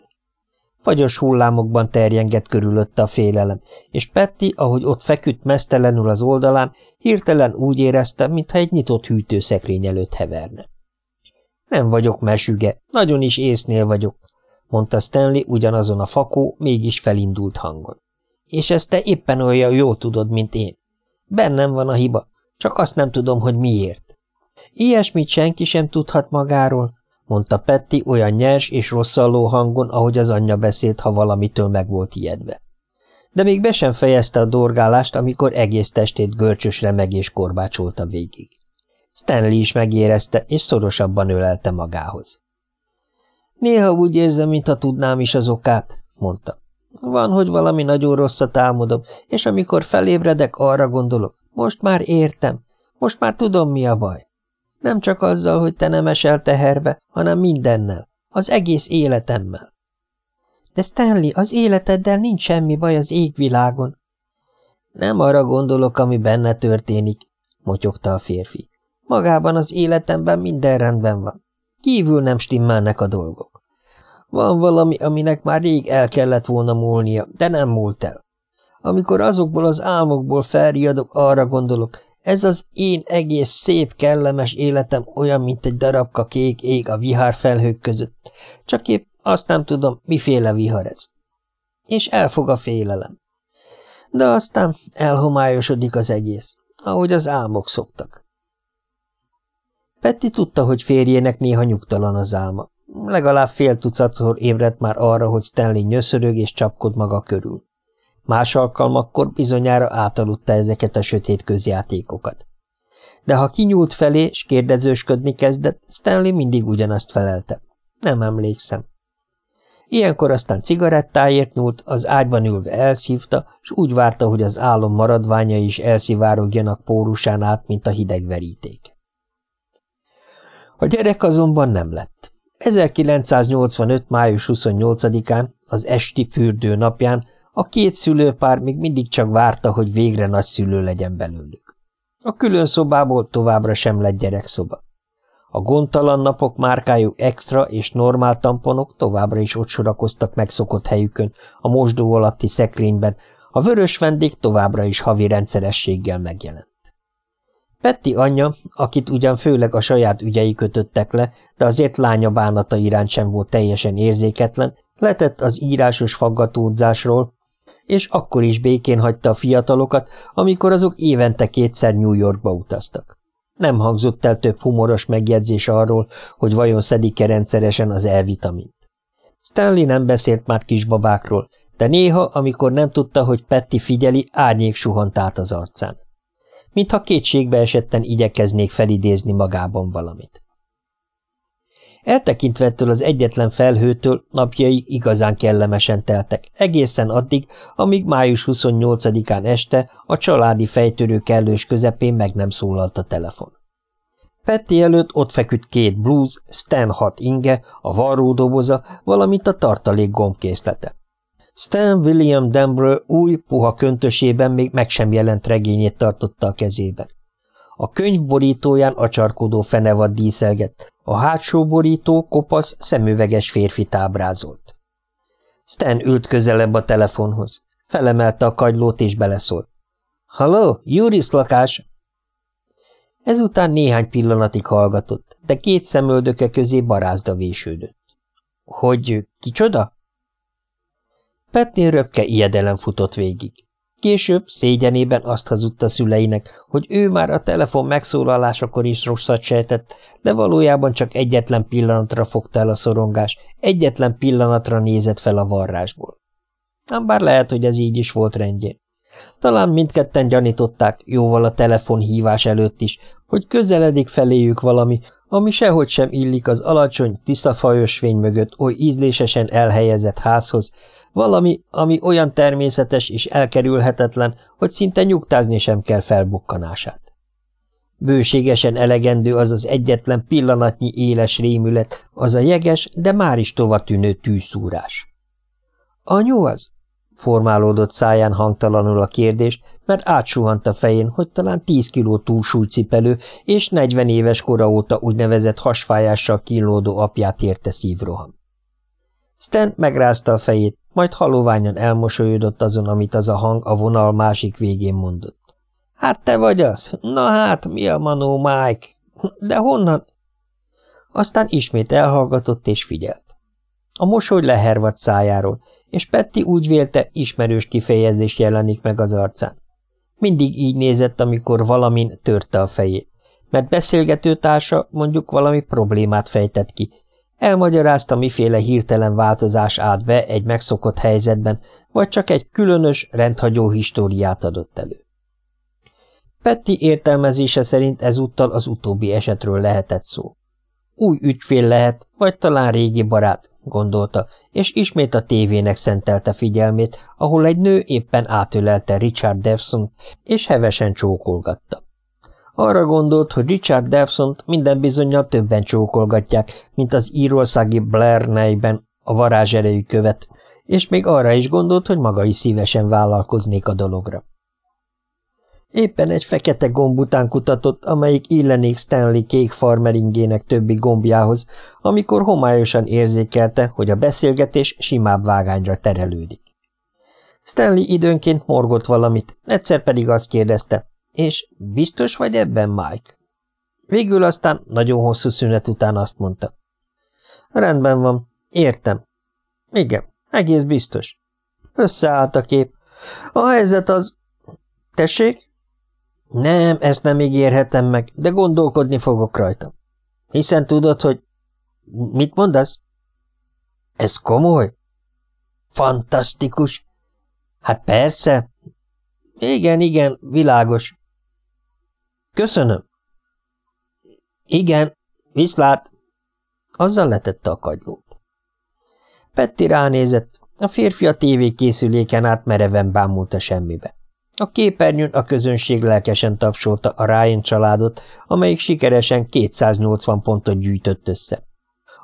Fagyos hullámokban terjengett körülötte a félelem, és Petty, ahogy ott feküdt mesztelenül az oldalán, hirtelen úgy érezte, mintha egy nyitott hűtőszekrény előtt heverne. Nem vagyok mesüge, nagyon is észnél vagyok, mondta Stanley ugyanazon a fakó, mégis felindult hangon. És ezt te éppen olyan jól tudod, mint én. Bennem van a hiba, csak azt nem tudom, hogy miért. Ilyesmit senki sem tudhat magáról, mondta Petty olyan nyers és rosszalló hangon, ahogy az anyja beszélt, ha valamitől meg volt ijedve. De még be sem fejezte a dorgálást, amikor egész testét görcsös remegés korbácsolta végig. Stanley is megérezte, és szorosabban ölelte magához. Néha úgy érzem, mintha tudnám is az okát, mondta. Van, hogy valami nagyon rosszat álmodom, és amikor felébredek, arra gondolok, most már értem, most már tudom, mi a baj. Nem csak azzal, hogy te nem esel teherbe, hanem mindennel, az egész életemmel. De Stanley, az életeddel nincs semmi baj az égvilágon. Nem arra gondolok, ami benne történik, motyogta a férfi. Magában az életemben minden rendben van. Kívül nem stimmelnek a dolgok. Van valami, aminek már rég el kellett volna múlnia, de nem múlt el. Amikor azokból az álmokból felriadok, arra gondolok, ez az én egész szép, kellemes életem olyan, mint egy darabka kék ég a vihárfelhők között. Csak épp azt nem tudom, miféle vihar ez. És elfog a félelem. De aztán elhomályosodik az egész, ahogy az álmok szoktak. Petty tudta, hogy férjének néha nyugtalan az álma. Legalább fél tucatszor ébredt már arra, hogy Stanley nyöszörög és csapkod maga körül. Más alkalmakkor bizonyára átaludta ezeket a sötét közjátékokat. De ha kinyúlt felé, s kérdezősködni kezdett, Stanley mindig ugyanazt felelte. Nem emlékszem. Ilyenkor aztán cigarettáért nyúlt, az ágyban ülve elszívta, s úgy várta, hogy az álom maradványai is elszivárogjanak pórusán át, mint a hideg veríték. A gyerek azonban nem lett. 1985. május 28-án, az esti fürdő napján a két szülőpár még mindig csak várta, hogy végre nagy szülő legyen belőlük. A külön szobából továbbra sem lett gyerekszoba. A gondtalan napok márkájú extra és normál tamponok továbbra is ott sorakoztak megszokott helyükön, a mosdó alatti szekrényben, a vörös vendég továbbra is havi rendszerességgel megjelent. Petti anyja, akit ugyan főleg a saját ügyei kötöttek le, de azért lánya bánata iránt sem volt teljesen érzéketlen, letett az írásos faggatódzásról, és akkor is békén hagyta a fiatalokat, amikor azok évente kétszer New Yorkba utaztak. Nem hangzott el több humoros megjegyzés arról, hogy vajon szedik-e rendszeresen az E-vitamint. Stanley nem beszélt már kisbabákról, de néha, amikor nem tudta, hogy Petty figyeli, árnyék suhant át az arcán. Mintha kétségbe esetten igyekeznék felidézni magában valamit. Eltekintve ettől az egyetlen felhőtől napjai igazán kellemesen teltek, egészen addig, amíg május 28-án este a családi fejtörő kellős közepén meg nem szólalt a telefon. Petty előtt ott feküdt két blues, Stan hat inge, a varródoboza, valamint a tartalék gombkészlete. Stan William Denbrough új, puha köntösében még meg sem jelent regényét tartotta a kezében. A könyv borítóján acsarkodó fenevad díszelgett, a hátsó borító kopasz, szemüveges férfi tábrázolt. Stan ült közelebb a telefonhoz. Felemelte a kagylót és beleszólt. – Halló, Juris lakás! Ezután néhány pillanatig hallgatott, de két szemöldöke közé barázda vésődött. – Hogy kicsoda? Petnél röpke ijedelem futott végig. Később szégyenében azt hazudta szüleinek, hogy ő már a telefon megszólalásakor is rosszat sejtett, de valójában csak egyetlen pillanatra fogta el a szorongás, egyetlen pillanatra nézett fel a varrásból. Ám bár lehet, hogy ez így is volt rendjén. Talán mindketten gyanították, jóval a telefonhívás előtt is, hogy közeledik feléjük valami, ami sehogy sem illik az alacsony, tiszta fajos fény mögött oly ízlésesen elhelyezett házhoz, valami, ami olyan természetes és elkerülhetetlen, hogy szinte nyugtázni sem kell felbukkanását. Bőségesen elegendő az az egyetlen pillanatnyi éles rémület, az a jeges, de már is tovatűnő tűszúrás. – Anyu az? – formálódott száján hangtalanul a kérdést, mert átsuhant a fején, hogy talán 10 kiló túlsúlycipelő és 40 éves kora óta úgynevezett hasfájással kínlódó apját érte szívroham. Stan megrázta a fejét, majd haloványan elmosolyodott azon, amit az a hang a vonal másik végén mondott. – Hát te vagy az? Na hát, mi a manó, Mike? De honnan? Aztán ismét elhallgatott és figyelt. A mosoly lehervadt szájáról, és Petty úgy vélte, ismerős kifejezés jelenik meg az arcán. Mindig így nézett, amikor valamin törte a fejét, mert beszélgető társa mondjuk valami problémát fejtett ki, elmagyarázta, miféle hirtelen változás állt be egy megszokott helyzetben, vagy csak egy különös, rendhagyó históriát adott elő. Petty értelmezése szerint ezúttal az utóbbi esetről lehetett szó. Új ügyfél lehet, vagy talán régi barát, gondolta, és ismét a tévének szentelte figyelmét, ahol egy nő éppen átölelte Richard Devson, és hevesen csókolgatta. Arra gondolt, hogy Richard devson minden bizonyal többen csókolgatják, mint az írországi Blair nejben a varázserejű követ, és még arra is gondolt, hogy maga is szívesen vállalkoznék a dologra. Éppen egy fekete gomb után kutatott, amelyik illenék Stanley kék farmeringének többi gombjához, amikor homályosan érzékelte, hogy a beszélgetés simább vágányra terelődik. Stanley időnként morgott valamit, egyszer pedig azt kérdezte, és biztos vagy ebben, Mike? Végül aztán nagyon hosszú szünet után azt mondta. Rendben van, értem. Igen, egész biztos. Összeállt a kép. A helyzet az... Tessék? Nem, ezt nem ígérhetem meg, de gondolkodni fogok rajta. Hiszen tudod, hogy... Mit mondasz? Ez komoly? Fantasztikus. Hát persze. Igen, igen, világos. Köszönöm. Igen, viszlát. Azzal letette a kagylót. Petti ránézett, a férfi a tévékészüléken át mereven bámult semmibe. A képernyőn a közönség lelkesen tapsolta a Ryan családot, amelyik sikeresen 280 pontot gyűjtött össze.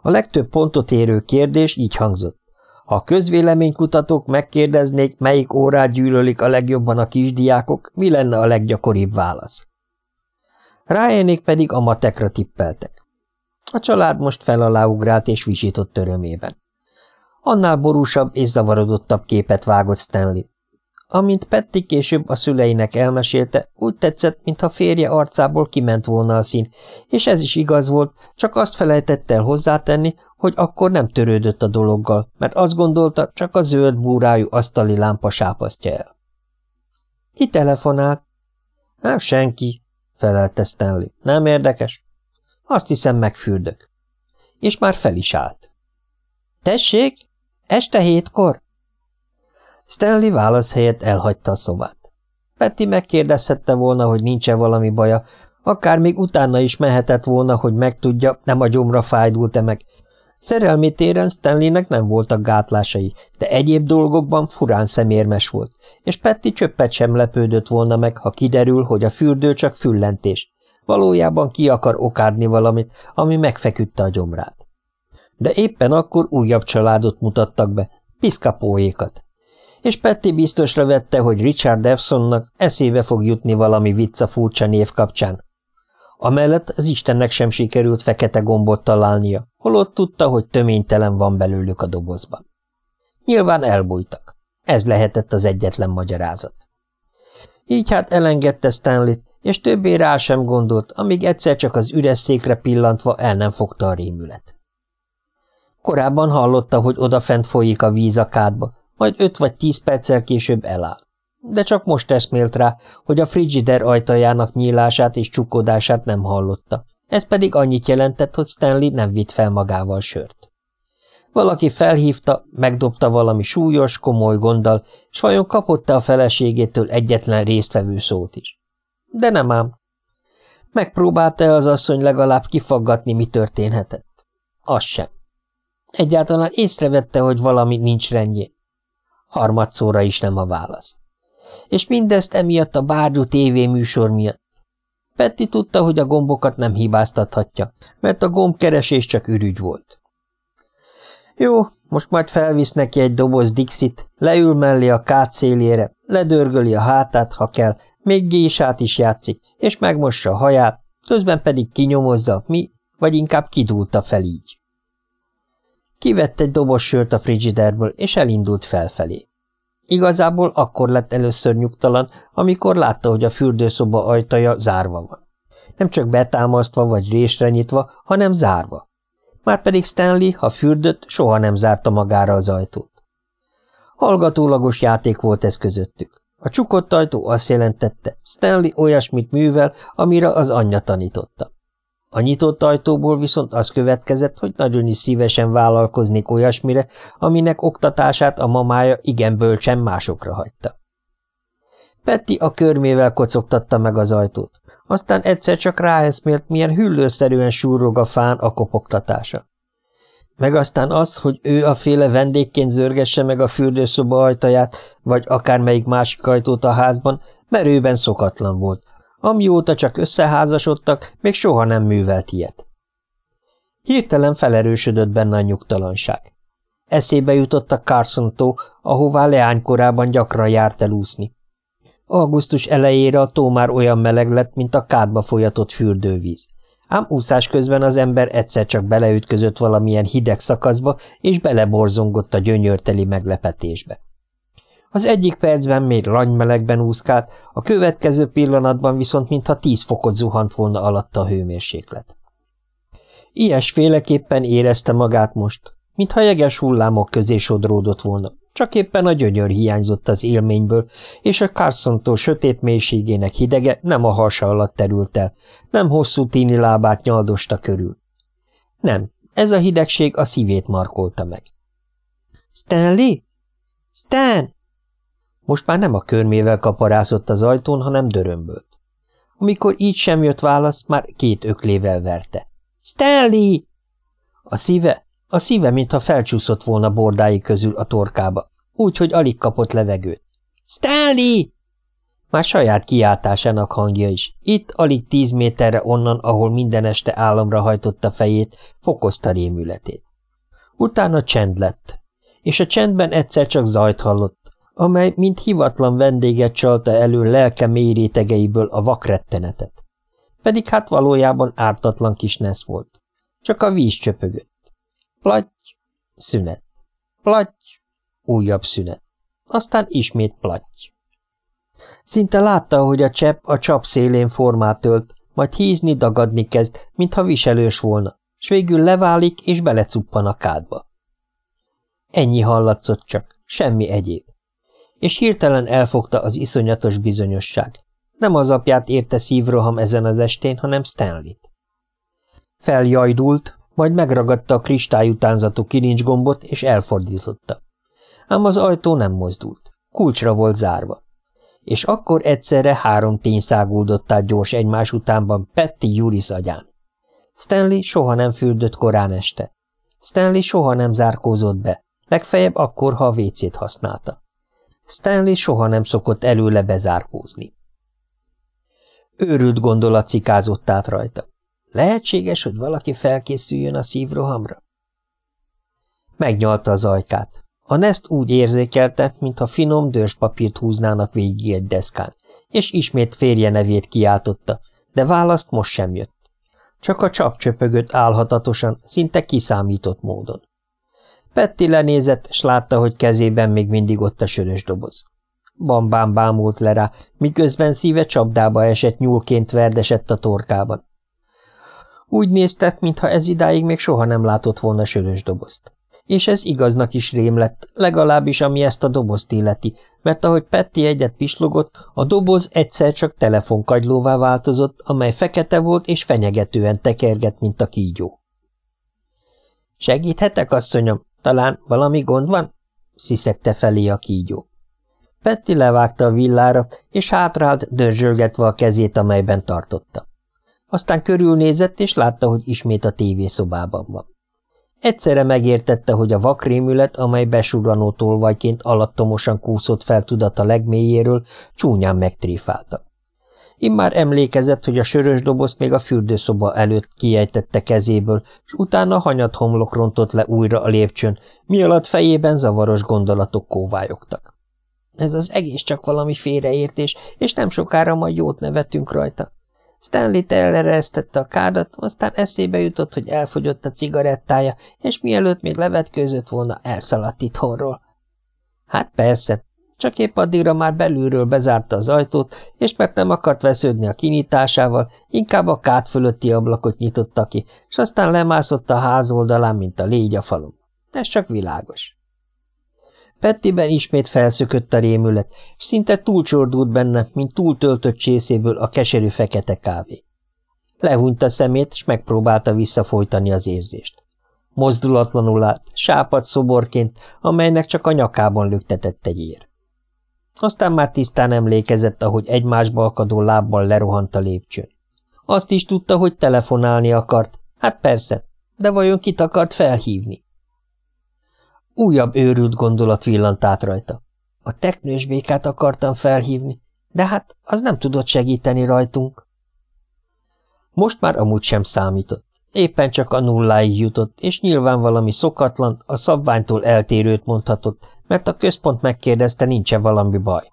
A legtöbb pontot érő kérdés így hangzott. Ha a közvéleménykutatók megkérdeznék, melyik órát gyűlölik a legjobban a kisdiákok, mi lenne a leggyakoribb válasz? Ryanék pedig a matekra tippeltek. A család most ugrált és visított örömében. Annál borúsabb és zavarodottabb képet vágott Stanley. Amint Petty később a szüleinek elmesélte, úgy tetszett, mintha férje arcából kiment volna a szín, és ez is igaz volt, csak azt felejtette el hozzátenni, hogy akkor nem törődött a dologgal, mert azt gondolta, csak a zöld búrájú asztali lámpa sápasztja el. Ki telefonált? Nem senki, felelte Stanley. Nem érdekes? Azt hiszem, megfürdök. És már fel is állt. Tessék? Este hétkor? Stanley válasz helyett elhagyta a szobát. Petty megkérdezhette volna, hogy nincs-e valami baja, akár még utána is mehetett volna, hogy megtudja, nem a gyomra fájdult-e meg. Szerelmi téren Stanleynek nem voltak gátlásai, de egyéb dolgokban furán szemérmes volt, és Petty csöppet sem lepődött volna meg, ha kiderül, hogy a fürdő csak füllentés. Valójában ki akar okádni valamit, ami megfeküdte a gyomrát. De éppen akkor újabb családot mutattak be, piszkapóékat és Petty biztosra vette, hogy Richard Devsonnak eszébe fog jutni valami vicca furcsa név kapcsán. Amellett az Istennek sem sikerült fekete gombot találnia, holott tudta, hogy töménytelen van belőlük a dobozban. Nyilván elbújtak. Ez lehetett az egyetlen magyarázat. Így hát elengedte stanley és többé rá sem gondolt, amíg egyszer csak az üres székre pillantva el nem fogta a rémület. Korábban hallotta, hogy odafent folyik a víz a kádba, majd öt vagy tíz perccel később eláll. De csak most eszmélt rá, hogy a frigider ajtajának nyílását és csukodását nem hallotta. Ez pedig annyit jelentett, hogy Stanley nem vitt fel magával sört. Valaki felhívta, megdobta valami súlyos, komoly gonddal, és vajon kapott-e a feleségétől egyetlen résztvevő szót is. De nem ám. Megpróbálta-e az asszony legalább kifaggatni, mi történhetett? Az sem. Egyáltalán észrevette, hogy valami nincs rendjén harmadszóra is nem a válasz. És mindezt emiatt a bárgyú tévéműsor miatt. Petty tudta, hogy a gombokat nem hibáztathatja, mert a gombkeresés csak ürügy volt. Jó, most majd felvisz neki egy doboz Dixit, leül mellé a kát szélére, ledörgöli a hátát, ha kell, még gésát is játszik, és megmossa a haját, közben pedig kinyomozza, mi, vagy inkább kidúlta fel így. Kivett egy dobos sört a frigiderből, és elindult felfelé. Igazából akkor lett először nyugtalan, amikor látta, hogy a fürdőszoba ajtaja zárva van. Nem csak betámasztva vagy résre nyitva, hanem zárva. Márpedig Stanley, ha fürdött, soha nem zárta magára az ajtót. Hallgatólagos játék volt ez közöttük. A csukott ajtó azt jelentette, Stanley olyasmit művel, amire az anyja tanította. A nyitott ajtóból viszont az következett, hogy nagyon is szívesen vállalkoznék olyasmire, aminek oktatását a mamája igen bölcsen másokra hagyta. Petty a körmével kocogtatta meg az ajtót, aztán egyszer csak ráeszmélt, milyen hüllőszerűen súrog a fán a kopogtatása. Meg aztán az, hogy ő a féle vendégként zörgesse meg a fürdőszoba ajtaját, vagy akármelyik másik ajtót a házban, merőben szokatlan volt, Amióta csak összeházasodtak, még soha nem művelt ilyet. Hirtelen felerősödött benne a nyugtalanság. Eszébe jutott a carson ahová leánykorában gyakran járt elúszni. Augusztus elejére a tó már olyan meleg lett, mint a kádba folyatott fürdővíz. Ám úszás közben az ember egyszer csak beleütközött valamilyen hideg szakaszba, és beleborzongott a gyönyörteli meglepetésbe. Az egyik percben még lanymelegben úszkált, a következő pillanatban viszont mintha tíz fokot zuhant volna alatta a hőmérséklet. Ilyesféleképpen érezte magát most, mintha jeges hullámok közé sodródott volna, csak éppen a gyönyör hiányzott az élményből, és a carson sötét mélységének hidege nem a hasa alatt terült el, nem hosszú tíni lábát nyaldosta körül. Nem, ez a hidegség a szívét markolta meg. – Stanley? Stan! Most már nem a körmével kaparászott az ajtón, hanem dörömbölt. Amikor így sem jött válasz, már két öklével verte. – Stanley! A szíve, a szíve, mintha felcsúszott volna bordái közül a torkába, úgy, hogy alig kapott levegőt. – Stanley! Már saját kiáltásának hangja is. Itt, alig tíz méterre onnan, ahol minden este államra hajtotta fejét, fokozta rémületét. Utána csend lett, és a csendben egyszer csak zajt hallott, amely mint hivatlan vendéget csalta elő lelke mély rétegeiből a vakrettenetet. Pedig hát valójában ártatlan kis nesz volt. Csak a víz csöpögött. Platy, szünet. Platy, újabb szünet. Aztán ismét platy. Szinte látta, hogy a csepp a csap szélén formát ölt, majd hízni, dagadni kezd, mintha viselős volna, s végül leválik és belecuppan a kádba. Ennyi hallatszott csak, semmi egyéb és hirtelen elfogta az iszonyatos bizonyosság. Nem az apját érte szívroham ezen az estén, hanem Stanley-t. Feljajdult, majd megragadta a kristályutánzatú kilincsgombot, és elfordította. Ám az ajtó nem mozdult. Kulcsra volt zárva. És akkor egyszerre három tény száguldott át gyors egymás utánban Petty Juris agyán. Stanley soha nem fürdött korán este. Stanley soha nem zárkózott be, legfeljebb akkor, ha a vécét használta. Stanley soha nem szokott előle bezárkózni. Őrült gondolat cikázott át rajta. Lehetséges, hogy valaki felkészüljön a szívrohamra? Megnyalta az ajkát. A Nest úgy érzékelte, mintha finom dörspapírt húznának végig egy deszkán, és ismét férje nevét kiáltotta, de választ most sem jött. Csak a csap csöpögött álhatatosan, szinte kiszámított módon. Petti lenézett, s látta, hogy kezében még mindig ott a sörös doboz. Bambán bámult le rá, miközben szíve csapdába esett nyúlként verdesett a torkában. Úgy nézte, mintha ez idáig még soha nem látott volna sörös dobozt. És ez igaznak is rém lett, legalábbis ami ezt a dobozt illeti, mert ahogy Petti egyet pislogott, a doboz egyszer csak telefonkagylóvá változott, amely fekete volt és fenyegetően tekerget, mint a kígyó. – Segíthetek, asszonyom? Talán valami gond van? sziszegte felé a kígyó. Petti levágta a villára, és hátrált, dörzsölgetve a kezét, amelyben tartotta. Aztán körülnézett, és látta, hogy ismét a tévészobában van. Egyszerre megértette, hogy a vakrémület, amely besurranó tolvajként alattomosan kúszott fel tudata legmélyéről, csúnyán megtréfálta. Immár emlékezett, hogy a sörös dobozt még a fürdőszoba előtt kiejtette kezéből, és utána hanyat homlok rontott le újra a lépcsőn, mi alatt fejében zavaros gondolatok kóvályogtak. Ez az egész csak valami félreértés, és nem sokára majd jót nevetünk rajta. Stanley eleresztette a kádat, aztán eszébe jutott, hogy elfogyott a cigarettája, és mielőtt még levetkőzött volna, elszaladt itthonról. Hát persze, csak épp addigra már belülről bezárta az ajtót, és mert nem akart vesződni a kinyitásával, inkább a kád fölötti ablakot nyitotta ki, és aztán lemászott a ház oldalán, mint a légy a falon. Ez csak világos. Pettiben ismét felszökött a rémület, és szinte túlcsordult benne, mint túltöltött csészéből a keserű fekete kávé. Lehúnyt a szemét, és megpróbálta visszafolytani az érzést. Mozdulatlanul állt, sápad szoborként, amelynek csak a nyakában lüktetett egy ér. Aztán már tisztán emlékezett, ahogy egymásba akadó lábbal lerohant a lépcsőn. Azt is tudta, hogy telefonálni akart. Hát persze, de vajon kit akart felhívni? Újabb őrült gondolat villant át rajta. A teknős békát akartam felhívni, de hát az nem tudott segíteni rajtunk. Most már amúgy sem számított. Éppen csak a nulláig jutott, és nyilván valami szokatlan, a szabványtól eltérőt mondhatott, mert a központ megkérdezte, nincs-e valami baj.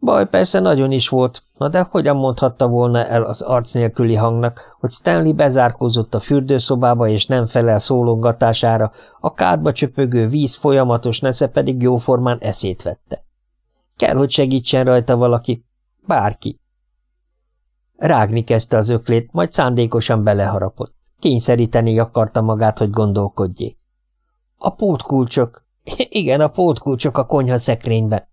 Baj persze nagyon is volt, na de hogyan mondhatta volna el az arc nélküli hangnak, hogy Stanley bezárkózott a fürdőszobába és nem felel szólongatására, a kádba csöpögő víz folyamatos nesze pedig jóformán eszét vette. Kell, hogy segítsen rajta valaki, bárki. Rágni kezdte az öklét, majd szándékosan beleharapott. Kényszeríteni akarta magát, hogy gondolkodjék. A pótkulcsok, *laughs* igen, a pótkulcsok a konyha szekrényben.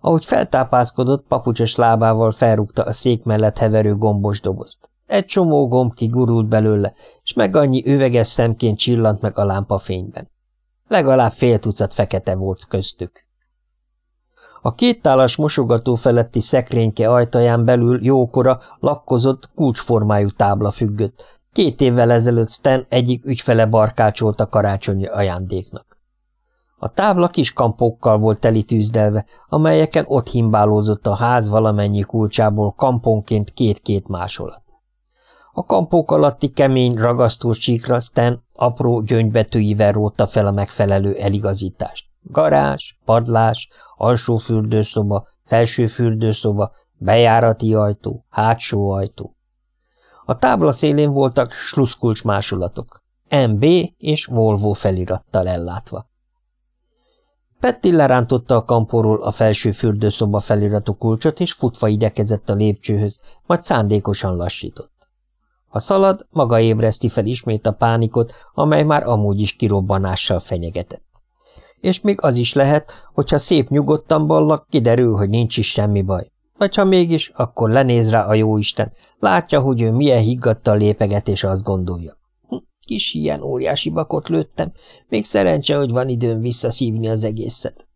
Ahogy feltápászkodott, papucsos lábával felrúgta a szék mellett heverő gombos dobozt. Egy csomó gomb kigurult belőle, és meg annyi üveges szemként csillant meg a lámpafényben. Legalább fél tucat fekete volt köztük. A kéttálas mosogató feletti szekrényke ajtaján belül jókora, lakkozott, kulcsformájú tábla függött. Két évvel ezelőtt Stan egyik ügyfele barkácsolt karácsonyi ajándéknak. A tábla kis kampókkal volt teli tűzdelve, amelyeken ott himbálózott a ház valamennyi kulcsából kamponként két-két másolat. A kampók alatti kemény, ragasztós csíkra Stan apró gyöngybetűivel rótta fel a megfelelő eligazítást. Garázs, padlás, alsó fürdőszoba, felső fürdőszoba, bejárati ajtó, hátsó ajtó. A tábla szélén voltak sluszkulcs másolatok, MB és Volvo felirattal ellátva. Petty lerántotta a kampóról a felső fürdőszoba feliratú kulcsot, és futva idekezett a lépcsőhöz, majd szándékosan lassított. Ha szalad, maga ébreszti fel ismét a pánikot, amely már amúgy is kirobbanással fenyegetett. És még az is lehet, hogyha szép nyugodtan ballak, kiderül, hogy nincs is semmi baj. Vagy ha mégis, akkor lenéz rá a jóisten, látja, hogy ő milyen higgadtal lépeget, és azt gondolja. Kis ilyen óriási bakot lőttem, még szerencse, hogy van időm visszaszívni az egészet.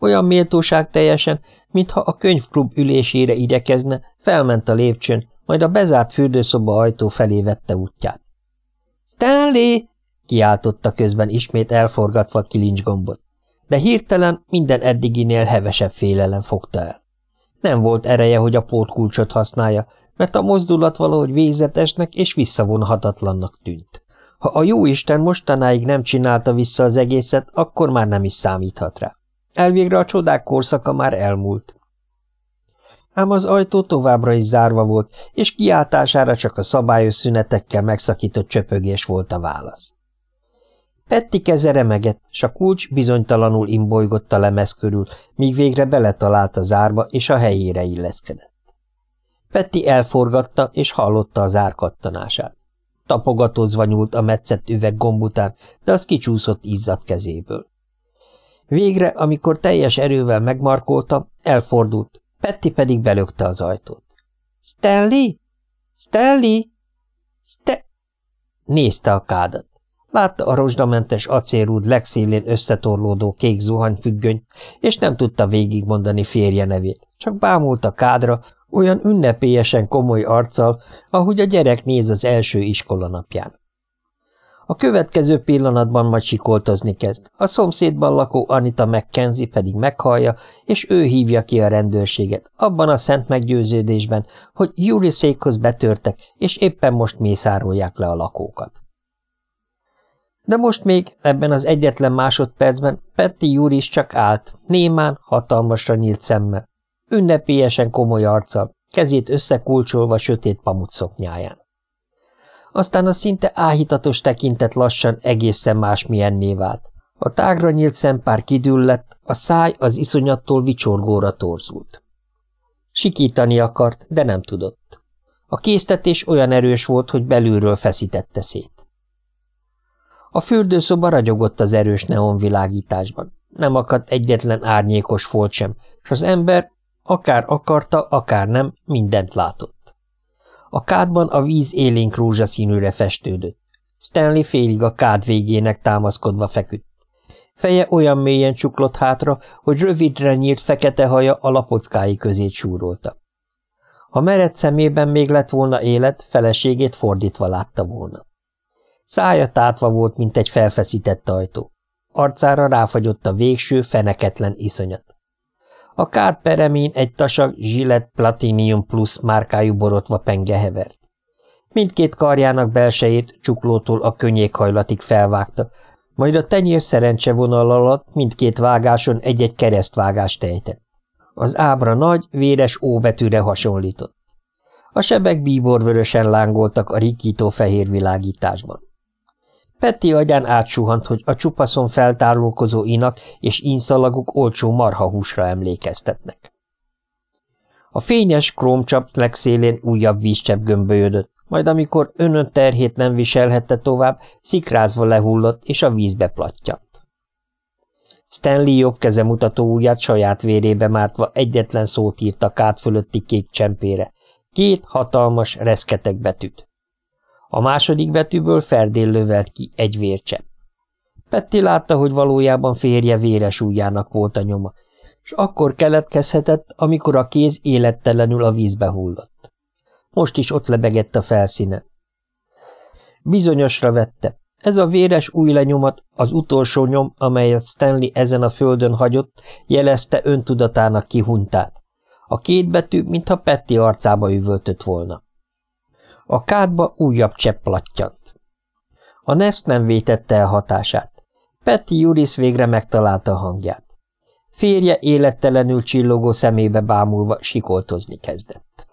Olyan méltóság teljesen, mintha a könyvklub ülésére idekezne, felment a lépcsőn, majd a bezárt fürdőszoba ajtó felé vette útját. – Stanley! – kiáltotta közben ismét elforgatva kilincsgombot, de hirtelen minden eddiginél hevesebb félelem fogta el. Nem volt ereje, hogy a pótkulcsot használja, mert a mozdulat valahogy végzetesnek és visszavonhatatlannak tűnt. Ha a jóisten mostanáig nem csinálta vissza az egészet, akkor már nem is számíthat rá. Elvégre a csodák korszaka már elmúlt. Ám az ajtó továbbra is zárva volt, és kiáltására csak a szabályos szünetekkel megszakított csöpögés volt a válasz. Petti keze remegett, s a kulcs bizonytalanul imbolygott a lemez körül, míg végre beletalált a zárba, és a helyére illeszkedett. Petti elforgatta, és hallotta az árkattanását. Tapogatózva nyúlt a metszett üveg gomb után, de az kicsúszott izzadt kezéből. Végre, amikor teljes erővel megmarkolta, elfordult, Petti pedig belökte az ajtót. – Stanley? Stanley? Ste... Nézte a kádat. Látta a rozsdamentes acélrúd legszélén összetorlódó kék zuhanyfüggöny, és nem tudta végigmondani férje nevét, csak bámult a kádra, olyan ünnepélyesen komoly arccal, ahogy a gyerek néz az első iskolanapján. A következő pillanatban majd sikoltozni kezd, a szomszédban lakó Anita McKenzie pedig meghallja, és ő hívja ki a rendőrséget, abban a szent meggyőződésben, hogy Júri székhoz betörtek, és éppen most mészárolják le a lakókat. De most még, ebben az egyetlen másodpercben Petty Juris csak állt, némán, hatalmasra nyílt szemmel, ünnepélyesen komoly arccal, kezét összekulcsolva sötét pamutszoknyáján. Aztán a szinte áhítatos tekintet lassan egészen másmilyenné vált. A tágra nyílt szempár kidüllett, a száj az iszonyattól vicsorgóra torzult. Sikítani akart, de nem tudott. A késztetés olyan erős volt, hogy belülről feszítette szét. A fürdőszoba ragyogott az erős neonvilágításban. Nem akadt egyetlen árnyékos folt sem, és az ember, akár akarta, akár nem, mindent látott. A kádban a víz élénk rózsaszínűre festődött. Stanley félig a kád végének támaszkodva feküdt. Feje olyan mélyen csuklott hátra, hogy rövidre nyílt fekete haja a lapockái közét súrolta. Ha mered szemében még lett volna élet, feleségét fordítva látta volna. Szája tátva volt, mint egy felfeszített ajtó. Arcára ráfagyott a végső, feneketlen iszonyat. A kád peremén egy tasag Gillette Platinum Plus márkájú borotva penge hevert. Mindkét karjának belsejét csuklótól a könnyékhajlatig felvágta, majd a tenyér vonal alatt mindkét vágáson egy-egy keresztvágást tejtett. Az ábra nagy, véres óbetűre hasonlított. A sebek bíborvörösen lángoltak a rikító fehér világításban. Petty agyán átsuhant, hogy a csupaszon feltárulkozó inak és inszalaguk olcsó marhahúsra emlékeztetnek. A fényes krómcsap legszélén újabb vízcsepp gömbölyödött, majd amikor önön terhét nem viselhette tovább, szikrázva lehullott, és a vízbe plattyant. Stanley jobb keze mutató ujját saját vérébe mártva egyetlen szót írt a kát fölötti kék csempére, két hatalmas, reszketeg betűt. A második betűből ferdél lövelt ki egy vércsepp. Petti látta, hogy valójában férje véres ujjának volt a nyoma, és akkor keletkezhetett, amikor a kéz élettelenül a vízbe hullott. Most is ott lebegett a felszínen. Bizonyosra vette. Ez a véres új lenyomat, az utolsó nyom, amelyet Stanley ezen a földön hagyott, jelezte öntudatának kihuntát. A két betű, mintha Petty arcába üvöltött volna. A kádba újabb csepp lattyant. A Nest nem vétette el hatását. Petty Juris végre megtalálta a hangját. Férje élettelenül csillogó szemébe bámulva sikoltozni kezdett.